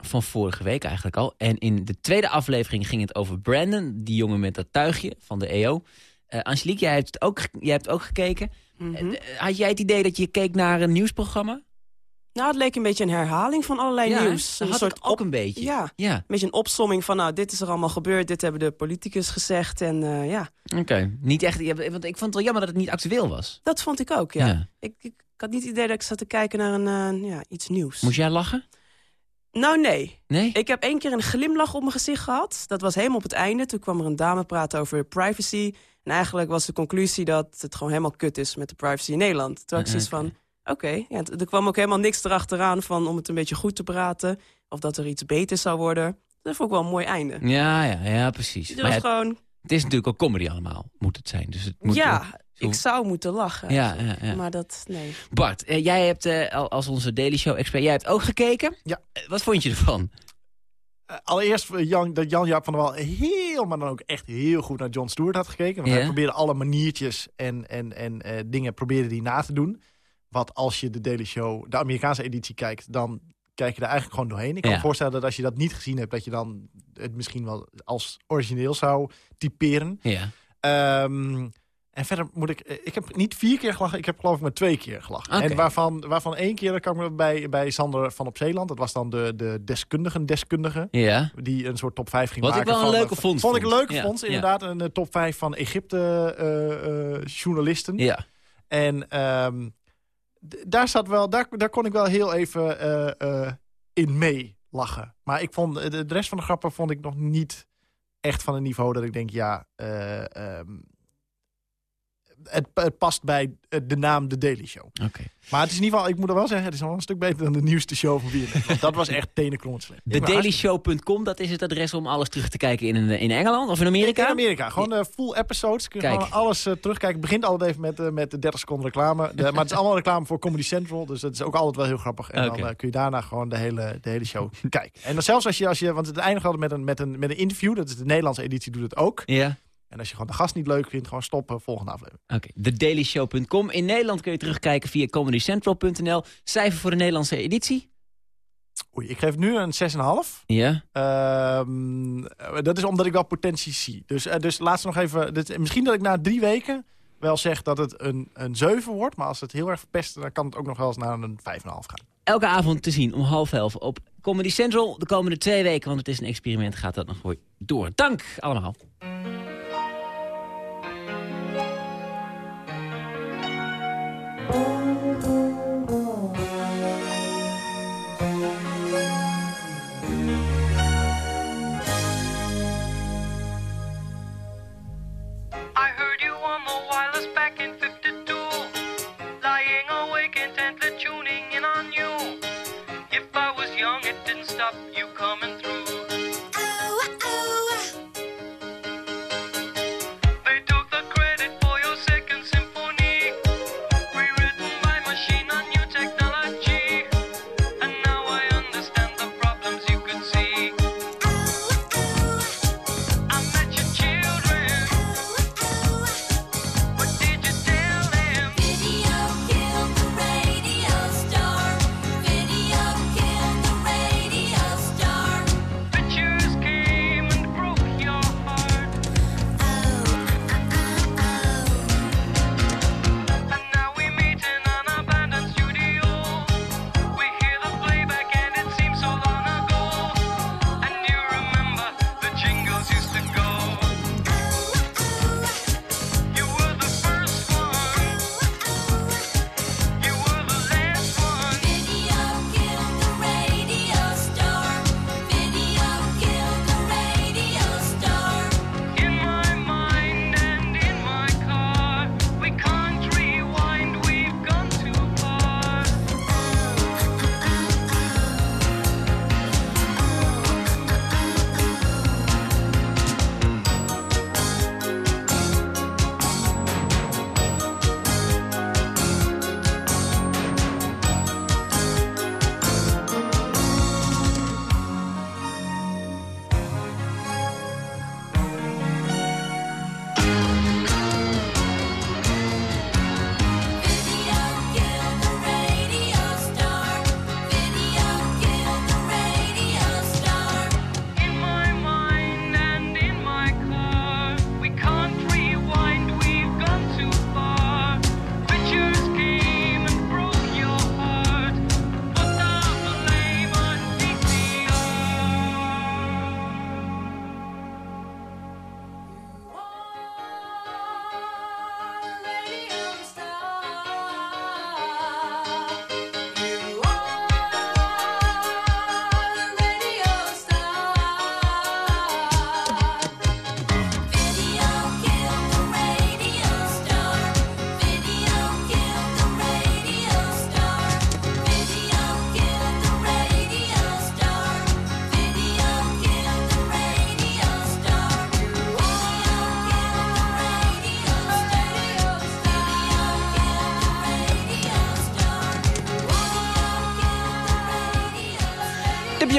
van vorige week eigenlijk al. En in de tweede aflevering ging het over Brandon, die jongen met dat tuigje van de EO. Eh Angelique, jij hebt, het ook, jij hebt ook gekeken. Mhm. Had jij het idee dat je keek naar een nieuwsprogramma? Nou, het leek een beetje een herhaling van allerlei Ja, nieuws. Dat had ik ook een beetje. Ja, Ja. een beetje een opsomming van, nou, dit is er allemaal gebeurd, dit hebben de politicus gezegd en eh, ja. Oké, niet echt. Want ik vond het wel jammer dat het niet actueel was. Dat vond ik ook, ja. Ja. Ik, ik, had niet het idee dat ik zat te kijken naar een, eh, ja, iets nieuws. Moest jij lachen? Nou, nee. Nee? Ik heb één keer een glimlach op mijn gezicht gehad. Dat was helemaal op het einde. Toen kwam er een dame praten over privacy. En eigenlijk was de conclusie dat het gewoon helemaal kut is met de privacy in Nederland. Toen had ik zoiets van, oké. ja, er kwam ook helemaal niks erachteraan van om het een beetje goed te praten. Of dat er iets beter zou worden. Dat vond ik wel een mooi einde. Ja, ja, ja, precies. Maar ja, gewoon, het is natuurlijk ook comedy allemaal, moet het zijn. Dus het moet ja, zo- ik zou moeten lachen. Ja, ja, ja. Maar dat, nee. Bart, eh, jij hebt eh, al- als onze Daily Show expert, jij hebt ook gekeken. Ja. Eh, wat vond je ervan? Allereerst Jan, dat Jan-Jaap van der Wal heel, maar dan ook echt heel goed naar John Stewart had gekeken. Want Ja. hij probeerde alle maniertjes en, en, en eh, dingen probeerde die na te doen. Wat als je de Daily Show, de Amerikaanse editie kijkt, dan kijk je er eigenlijk gewoon doorheen. Ik kan Ja. me voorstellen dat als je dat niet gezien hebt, dat je dan het misschien wel als origineel zou typeren. Ja. Ehm, en verder moet ik... eh, Ik heb niet vier keer gelachen, ik heb geloof ik maar twee keer gelachen. En waarvan, waarvan één keer, dat kan ik me bij, bij Sander van op Zeeland. Dat was dan de, de deskundigen deskundige. Ja. Die een soort top 5 ging Wat ik maken. wel een van, leuke vondst Vond ik een vond. leuke Ja, ja. inderdaad. Een eh, top 5 van Egypte eh, journalisten. Ja. En d- daar, zat wel, daar, daar kon ik wel heel even eh, eh, in mee lachen. Maar ik vond, de, de rest van de grappen vond ik nog niet echt van een niveau dat ik denk, ja... eh, ehm, het, het past bij eh, de naam The Daily Show. Oké. Maar het is in ieder geval, ik moet er wel zeggen, het is wel een stuk beter dan de nieuwste show van BNN. Want dat was echt tenenkrommend slecht. De dailyshow.com, dat is het adres om alles terug te kijken in, in Engeland of in Amerika? In Amerika. Gewoon de full episodes. Kun je Kijk. gewoon alles eh, terugkijken. Het begint altijd even met, eh, met de 30 seconden reclame. De- maar het is allemaal reclame voor Comedy Central. Dus dat is ook altijd wel heel grappig. En dan eh, kun je daarna gewoon de hele, de hele show kijken. En dan zelfs als je, als je want het eindigt altijd met een, met, een, met een interview. Dat is de Nederlandse editie, doet het ook. Ja. En als je gewoon de gast niet leuk vindt, gewoon stoppen. Volgende aflevering. Oké, thedailyshow.com. In Nederland kun je terugkijken via comedycentral.nl. Cijfer voor de Nederlandse editie? Oei, ik geef nu een 6,5. Ja. Ehm, eh, dat is omdat ik wel potentie zie. Dus, eh, dus laatst nog even... Dit, misschien dat ik na drie weken wel zeg dat het een, een 7 wordt. Maar als het heel erg verpest, dan kan het ook nog wel eens naar een 5,5 gaan. Elke avond te zien om half elf op Comedy Central. De komende twee weken, want het is een experiment, gaat dat nog door. Dank allemaal. I heard you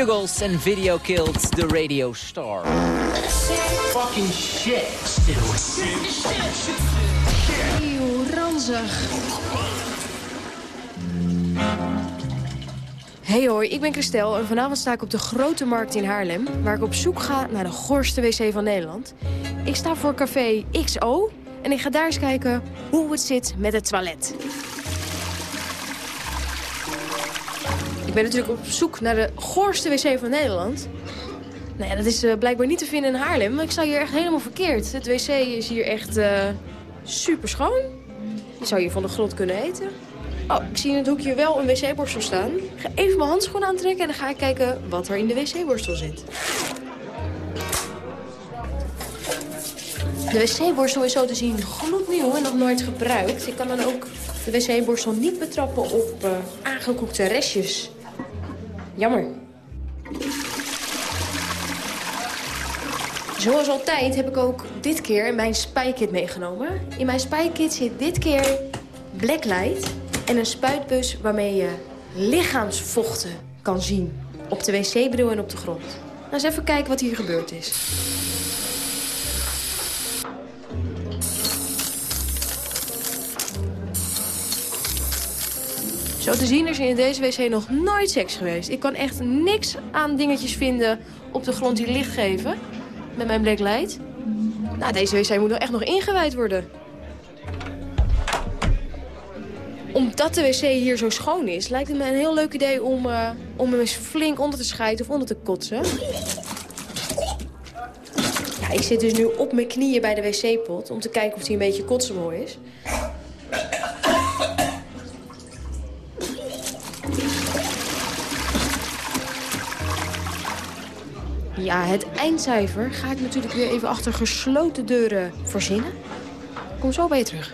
The Bugles en Video Killed the Radio Star. Fucking shit. Eeuw, ranzig. Hey hoi, ik ben Christel en vanavond sta ik op de Grote Markt in Haarlem... waar ik op zoek ga naar de goorste wc van Nederland. Ik sta voor café XO en ik ga daar eens kijken hoe het zit met het toilet. Ben natuurlijk op zoek naar de goorste wc van Nederland. Nou ja, dat is eh, blijkbaar niet te vinden in Haarlem, maar ik sta hier echt helemaal verkeerd. Het wc is hier echt uh, super schoon. Je zou hier van de grond kunnen eten. Oh, ik zie in het hoekje wel een wc-borstel staan. Ik ga even mijn handschoen aantrekken en dan ga ik kijken wat er in de wc-borstel zit. De wc-borstel is zo te zien gloednieuw en nog nooit gebruikt. Ik kan dan ook de wc-borstel niet betrappen op uh, aangekoekte restjes. Jammer. Zoals altijd heb ik ook dit keer mijn spijkit meegenomen. In mijn spijkit zit dit keer Blacklight en een spuitbus waarmee je lichaamsvochten kan zien. Op de wc-bril en op de grond. Nou, eens even kijken wat hier gebeurd is. Zo te zien is er in deze wc nog nooit seks geweest. Ik kan echt niks aan dingetjes vinden op de grond die licht geven. Met mijn blacklight. Nou, deze wc moet wel echt nog ingewijd worden. Omdat de wc hier zo schoon is, lijkt het me een heel leuk idee om, uh, om hem eens flink onder te schijten of onder te kotsen. Ja, ik zit dus nu op mijn knieën bij de wc-pot om te kijken of hij een beetje kotsenmooi is. Ja, het eindcijfer ga ik natuurlijk weer even achter gesloten deuren verzinnen. Kom zo bij je terug.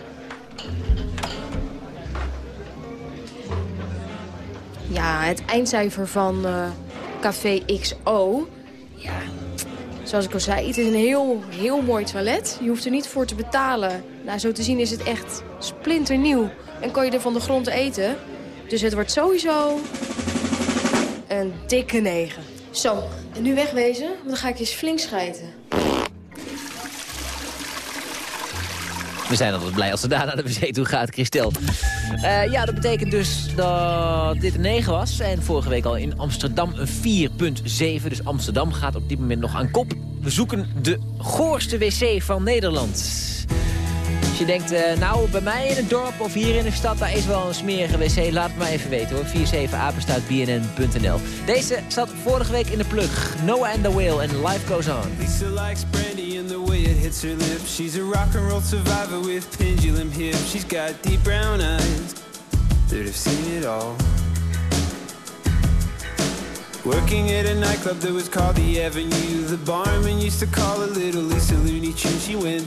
Ja, het eindcijfer van uh, Café XO. Ja, zoals ik al zei, het is een heel, heel mooi toilet. Je hoeft er niet voor te betalen. Nou, zo te zien is het echt splinternieuw. En kan je er van de grond eten. Dus het wordt sowieso een dikke negen. Zo, en nu wegwezen, want dan ga ik eens flink schijten. We zijn altijd blij als ze daar naar de wc toe gaat, Christel. Uh, ja, dat betekent dus dat dit een 9 was. En vorige week al in Amsterdam een 4,7. Dus Amsterdam gaat op dit moment nog aan kop. We zoeken de goorste wc van Nederland. Als je denkt, uh, nou, bij mij in het dorp of hier in de stad, daar is wel een smerige wc. Laat het maar even weten hoor. 47apenstaatbnn.nl Deze zat vorige week in de plug. Noah and the Whale en Life Goes On. Lisa likes brandy and the way it hits her lips. She's a rock and roll survivor with pendulum hips. She's got deep brown eyes that have seen it all. Working at a nightclub that was called the Avenue. The barman used to call her Little Lisa Looney Tune. She went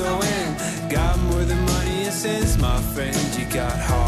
L-I-F-E-G-O-E-S-O-N Got more than money and sense, my friend You got heart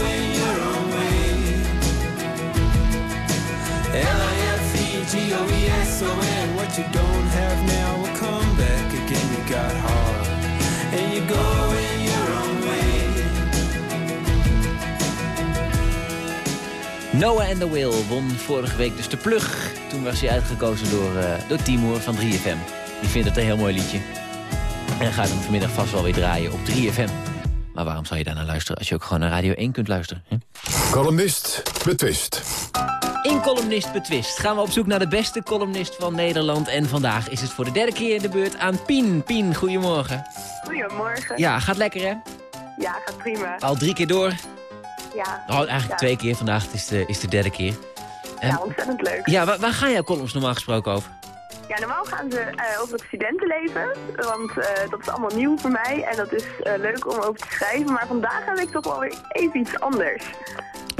L-I-F-E-G-O-E-S-O-N What you don't have now will come back again You got heart and you go in your own way. Noah and the Will won vorige week dus de plug. Toen was hij uitgekozen door, uh, door Timur van 3FM. Die vindt het een heel mooi liedje. En gaat hem vanmiddag vast wel weer draaien op 3FM. Maar waarom zou je daar naar luisteren als je ook gewoon naar Radio 1 kunt luisteren? Hè? Columnist betwist. In Columnist Betwist gaan we op zoek naar de beste columnist van Nederland. En vandaag is het voor de derde keer in de beurt aan Pien. Pien, goedemorgen. Goedemorgen. Ja, gaat lekker hè? Ja, gaat prima. Al drie keer door? Ja. Oh, eigenlijk ja. twee keer. Vandaag is de, is de derde keer. Ja, ontzettend leuk. Ja, waar, waar gaan jouw columns normaal gesproken over? Ja, normaal gaan ze uh, over het studentenleven. Want uh, dat is allemaal nieuw voor mij. En dat is uh, leuk om over te schrijven. Maar vandaag heb ik toch wel weer even iets anders.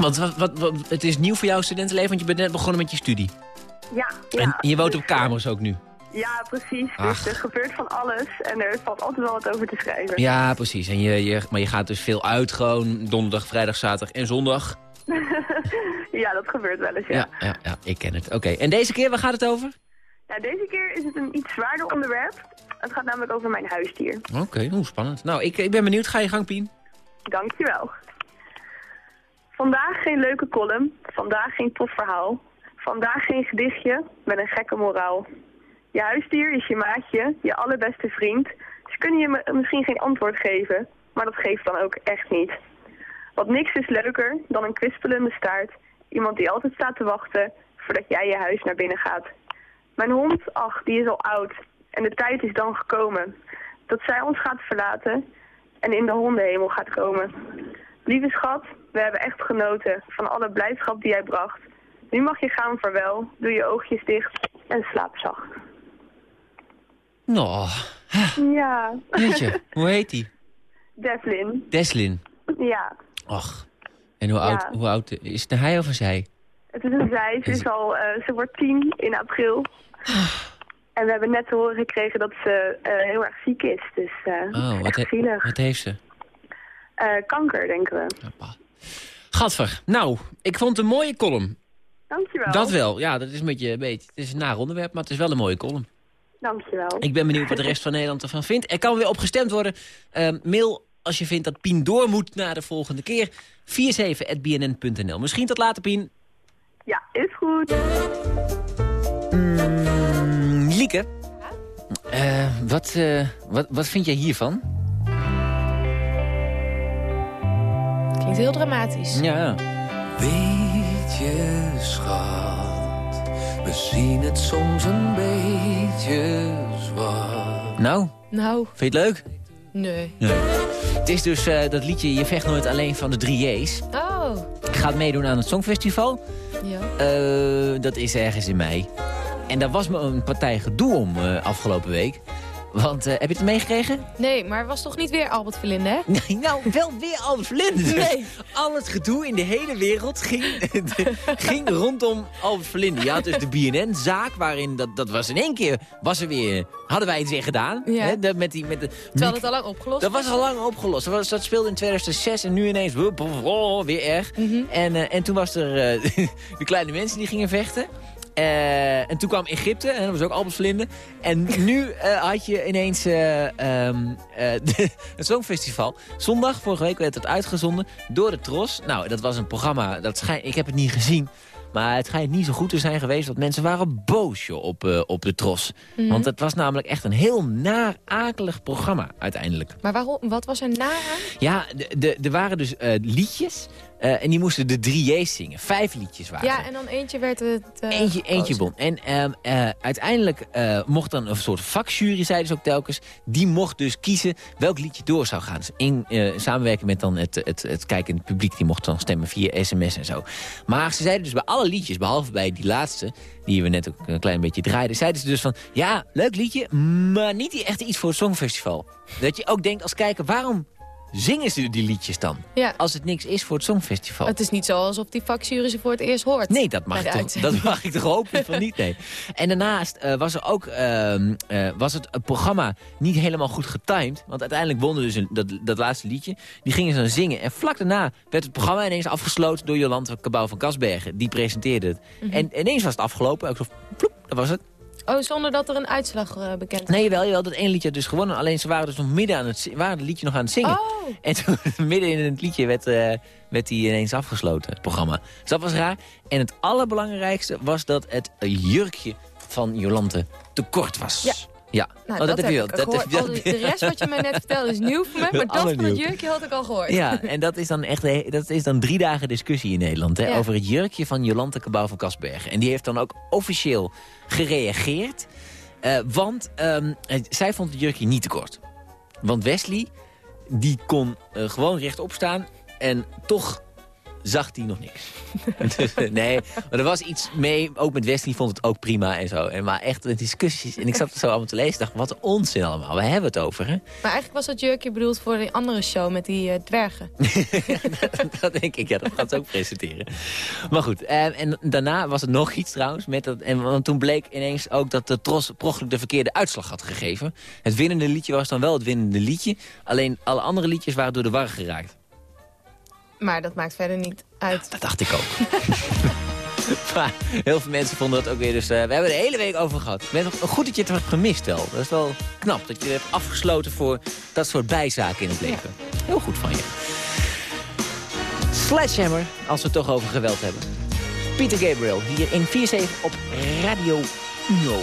Want wat, wat, wat, het is nieuw voor jouw studentenleven, want je bent net begonnen met je studie. Ja, ja. En je woont op kamers ook nu. Ja, precies. Ach. Dus er gebeurt van alles en er valt altijd wel wat over te schrijven. Ja, precies. En je, je, maar je gaat dus veel uit gewoon donderdag, vrijdag, zaterdag en zondag. ja, dat gebeurt wel eens, ja. Ja, ja, ja ik ken het. Oké, okay. en deze keer, waar gaat het over? Nou, deze keer is het een iets zwaarder onderwerp. Het gaat namelijk over mijn huisdier. Oké, okay, hoe spannend. Nou, ik, ik ben benieuwd. Ga je gang, Pien. Dankjewel. Vandaag geen leuke column, vandaag geen tof verhaal. Vandaag geen gedichtje met een gekke moraal. Je huisdier is je maatje, je allerbeste vriend. Ze kunnen je misschien geen antwoord geven, maar dat geeft dan ook echt niet. Want niks is leuker dan een kwispelende staart. Iemand die altijd staat te wachten voordat jij je huis naar binnen gaat. Mijn hond, ach, die is al oud. En de tijd is dan gekomen. Dat zij ons gaat verlaten en in de hondenhemel gaat komen. Lieve schat, we hebben echt genoten van alle blijdschap die jij bracht. Nu mag je gaan, vaarwel. Doe je oogjes dicht en slaap zacht. Nou, ja. weet je, hoe heet die? Deslin. Deslin. Ja. Ach, en hoe oud, Ja. hoe oud is het hij of een zij? Het is een zij. Ze, is al, eh, ze wordt tien in april. En we hebben net te horen gekregen dat ze eh, heel erg ziek is. Dus eh Oh, wat, echt he- zielig. wat heeft ze? Eh, kanker, denken we. Gadver. Nou, ik vond een mooie column. Dankjewel. Dat wel. Ja, dat is een beetje, een beetje het is een naar onderwerp, maar het is wel een mooie column. Dankjewel. Ik ben benieuwd wat de rest van Nederland ervan vindt. Er kan weer op gestemd worden. Ehm, mail als je vindt dat Pien door moet naar de volgende keer. 47.bnn.nl. Misschien tot later, Pien. Ja, is goed. Mm, Lieke. Eh, wat, eh, wat, wat vind jij hiervan? Klinkt heel dramatisch. Ja. Weet je, schat, we zien het soms een beetje zwart. Nou, Nou, vind je het leuk? nee. Het is dus eh, dat liedje Je vecht nooit alleen van de 3J's. Oh, Gaat meedoen aan het Songfestival. ja. Eh, dat is ergens in mei. En daar was me een partij gedoe om eh, afgelopen week. Want, eh, heb je het meegekregen? Nee, maar het was toch niet weer Albert Verlinde, hè? Nee, nou, wel weer Albert Verlinde. Nee. Al het gedoe in de hele wereld ging, ging rondom Albert Verlinde. Je had dus de BNN-zaak, waarin dat, dat was in één keer... Was er weer, hadden wij het weer gedaan. Ja. Hè, dat met die, met de, Terwijl het al lang opgelost dat was al lang opgelost. Dat, was, dat speelde in 2006 en nu ineens oh, weer erg. Mhm. en, eh, en toen was er eh, de kleine mensen die gingen vechten. Eh, en toen kwam Egypte, en dat was ook Albert. En nu eh, had je ineens eh, de- het Songfestival. Zondag, vorige week werd het uitgezonden door de Tros. Nou, dat was een programma, dat schijn, ik heb het niet gezien. Maar het schijnt niet zo goed te zijn geweest, want mensen waren boos joh, op, op de tros. Mhm. Want het was namelijk echt een heel naar, akelig programma uiteindelijk. Maar waarom, wat was er na aan? Ja, de- de- er waren dus liedjes eh, en die moesten de drie J's zingen. Vijf liedjes waren Ja, en dan eentje werd het... eh, Eentje, eentje won. En ehm, eh, uiteindelijk eh, mocht dan een soort vakjury, zeiden ze ook telkens... die mocht dus kiezen welk liedje door zou gaan. Dus in eh, samenwerking met dan het, het, het kijkend publiek... die mocht dan stemmen via sms en zo. Maar ze zeiden dus bij alle liedjes, behalve bij die laatste... die we net ook een klein beetje draaiden... zeiden ze dus van, ja, leuk liedje... maar niet echt iets voor het Songfestival. Dat je ook denkt als kijker, waarom zingen ze die liedjes dan? Ja. Als het niks is voor het Songfestival. Het is niet zo alsof die vakjury ze voor het eerst hoort. Nee, dat mag, ik toch, dat mag ik toch hopen van niet, nee. En daarnaast eh, was er ook ehm, eh, was het programma niet helemaal goed getimed. Want uiteindelijk wonnen dus een, dat, dat laatste liedje. Die gingen ze dan zingen. En vlak daarna werd het programma ineens afgesloten door Jolante Cabau van Kasbergen. Die presenteerde het. Mhm. En ineens was het afgelopen. Ook zo, ploep, dat was het. Oh, zonder dat er een uitslag eh, bekend is. Nee, wel, jawel, dat ene liedje had dus gewonnen. Alleen ze waren dus nog midden aan het, waren het liedje nog aan het zingen. Oh. En toen, midden in het liedje werd, eh, werd die ineens afgesloten, het programma. Dus dat was raar. En het allerbelangrijkste was dat het jurkje van Jolante te kort was. Ja. Ja, Nou, Oh, dat, heb je ik wel. gehoord. heb- Al die- de rest wat je mij net vertelde is nieuw voor mij, maar dat van het jurkje had ik al gehoord. Ja, en dat is dan echt dat is dan drie dagen discussie in Nederland. Hè, Ja. Over het jurkje van Jolante Cabau van Kasbergen. En die heeft dan ook officieel gereageerd. eh, want ehm, eh, zij vond het jurkje niet te kort. Want Wesley, die kon eh, gewoon rechtop staan. En toch zag hij nog niks. Nee, maar er was iets mee. Ook met Wesley vond het ook prima en zo. En maar echt de discussies. En ik zat het zo allemaal te lezen. dacht, wat onzin allemaal. We hebben het over, hè? Maar eigenlijk was dat jurkje bedoeld voor die andere show met die eh, dwergen. dat denk ik, ja, dat gaat ze ook presenteren. Maar goed, eh, en daarna was er nog iets trouwens. Met dat, en want toen bleek ineens ook dat de Tros prochtelijk de verkeerde uitslag had gegeven. Het winnende liedje was dan wel het winnende liedje. Alleen alle andere liedjes waren door de war geraakt. Maar dat maakt verder niet uit. Dat dacht ik ook. maar heel veel mensen vonden dat ook weer. Dus eh, we hebben er de hele week over gehad. Ik ben goed dat je het hebt gemist wel. Dat is wel knap dat je het hebt afgesloten voor dat soort bijzaken in het leven. Heel goed van je. Sledgehammer, als we het toch over geweld hebben. Peter Gabriel, hier in 4-7 op Radio Uno.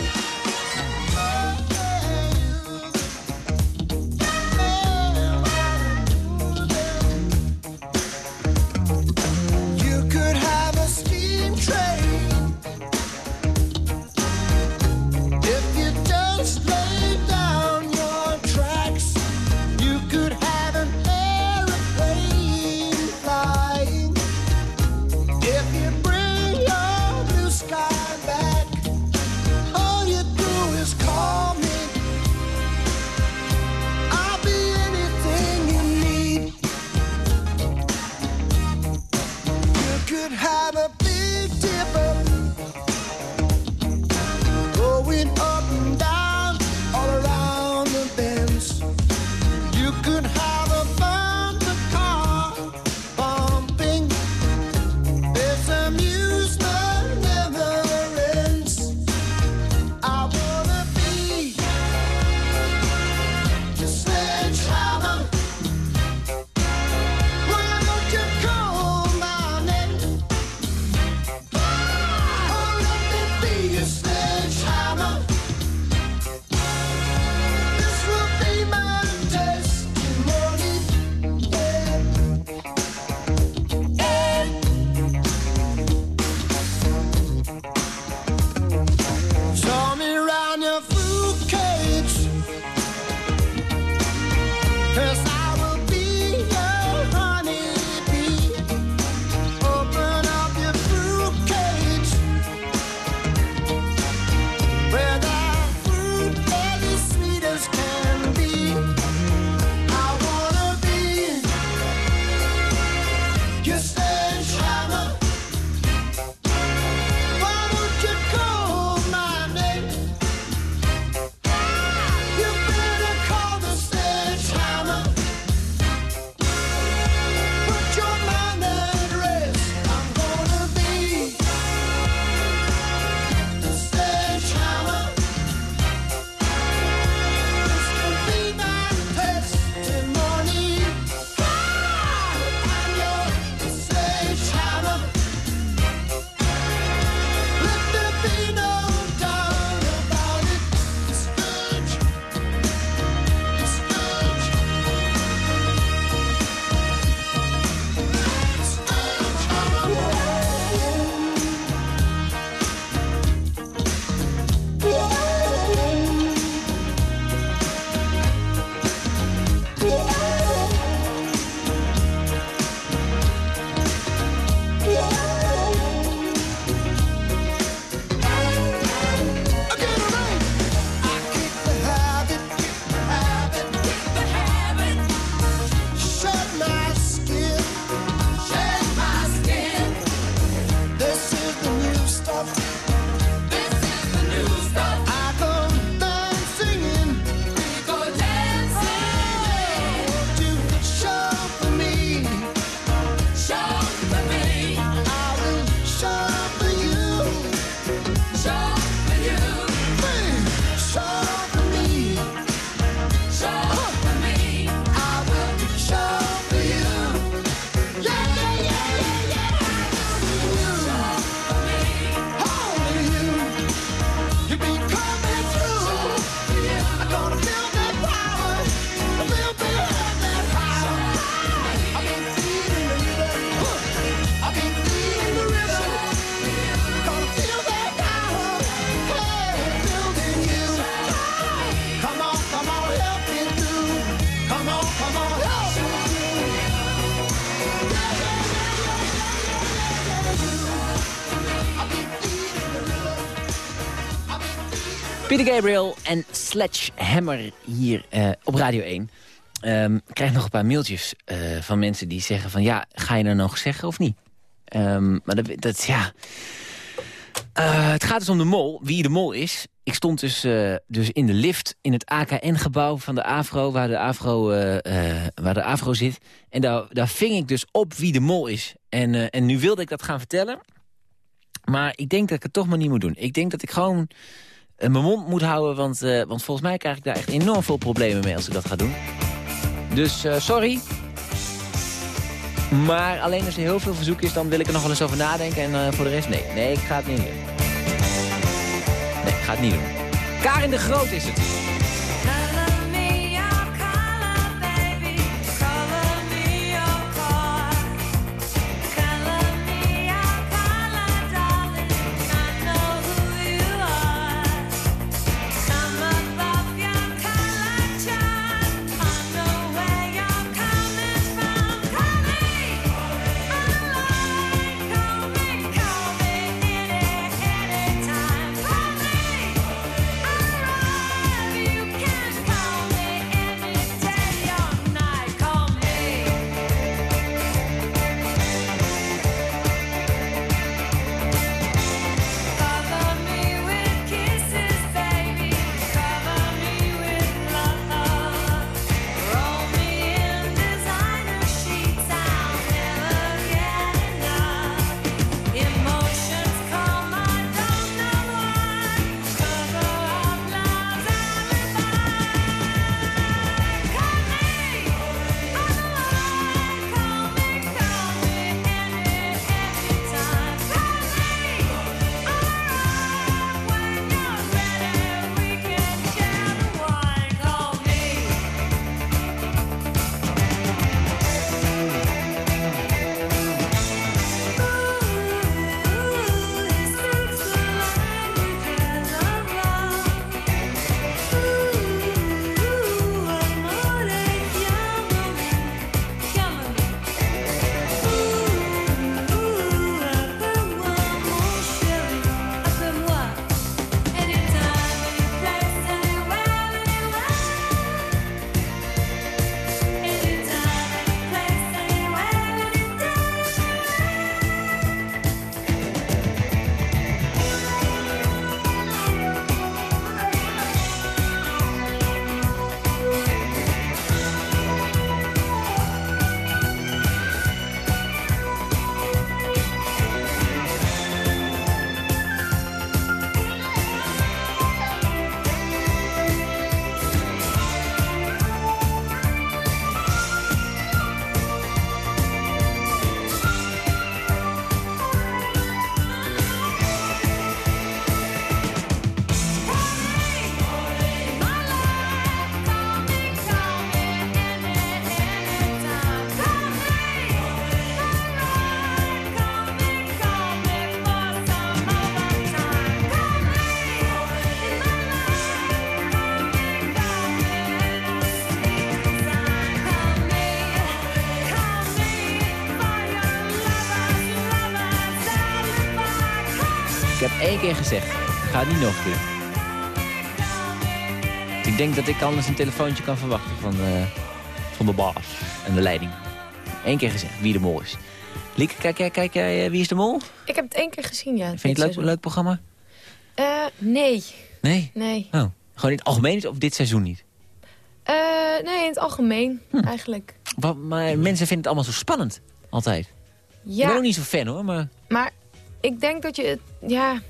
Peter Gabriel en Sledgehammer hier eh, op Radio 1. Ehm, ik krijg nog een paar mailtjes eh, van mensen die zeggen van... ja, ga je er nog zeggen of niet? Ehm, maar dat, dat ja... Eh, het gaat dus om de mol, wie de mol is. Ik stond dus, dus in de lift in het AKN-gebouw van de AVRO... waar de eh, waar de AVRO zit. En daar, daar ving ik dus op wie de mol is. En, en nu wilde ik dat gaan vertellen. Maar ik denk dat ik het toch maar niet moet doen. Ik denk dat ik gewoon mijn mond moet houden... Want, eh, want volgens mij krijg ik daar echt enorm veel problemen mee als ik dat ga doen. Dus eh, sorry. Maar alleen als er heel veel verzoek is, dan wil ik er nog wel eens over nadenken. En eh, voor de rest, nee. Nee, ik ga het niet doen. Nee, ik ga het niet doen. Karin de Groot is het. Één keer gezegd. Ik ga het niet nog een keer. Ik denk dat ik anders een telefoontje kan verwachten van, eh, van de baas en de leiding. Eén keer gezegd wie de mol is. Lieke, kijk, kijk, kijk jij, eh, wie is de mol? Ik heb het één keer gezien, ja. Vind je het leuk, een leuk programma? Eh, nee. Nee? Nee. Oh. Gewoon in het algemeen of dit seizoen niet? Nee, in het algemeen, Hm. eigenlijk. Maar mensen vinden het allemaal zo spannend. Altijd. Ik ben Ja, ook niet zo fan hoor, maar... maar ik denk dat je het... Ja,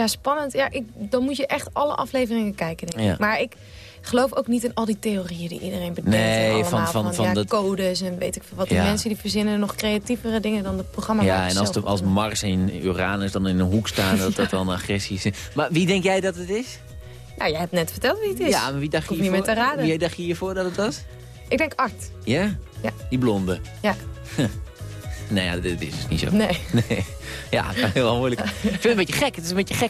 ja spannend. Ja, ik, dan moet je echt alle afleveringen kijken, denk ik. Ja. Maar ik geloof ook niet in al die theorieën die iedereen bedenkt. Nee, van- allemaal van- van ja, dat- codes en weet ik veel wat. Die Ja. mensen die verzinnen nog creatievere dingen dan de programma. Ja, en als, de, als Mars en Uranus dan in een hoek staan, dat dat dan agressief is. Maar wie denk jij dat het is? Nou, jij hebt net verteld wie het is. Ja, maar wie dacht je niet hiervoor? meer te raden. Wie dacht je hiervoor dat het was? Ik denk Art. Ja? Ja. Die blonde. Ja. Nou ja, dit is dus niet zo. Nee. nee. Ja, heel moeilijk. Ik vind het een beetje gek. Het is een beetje gek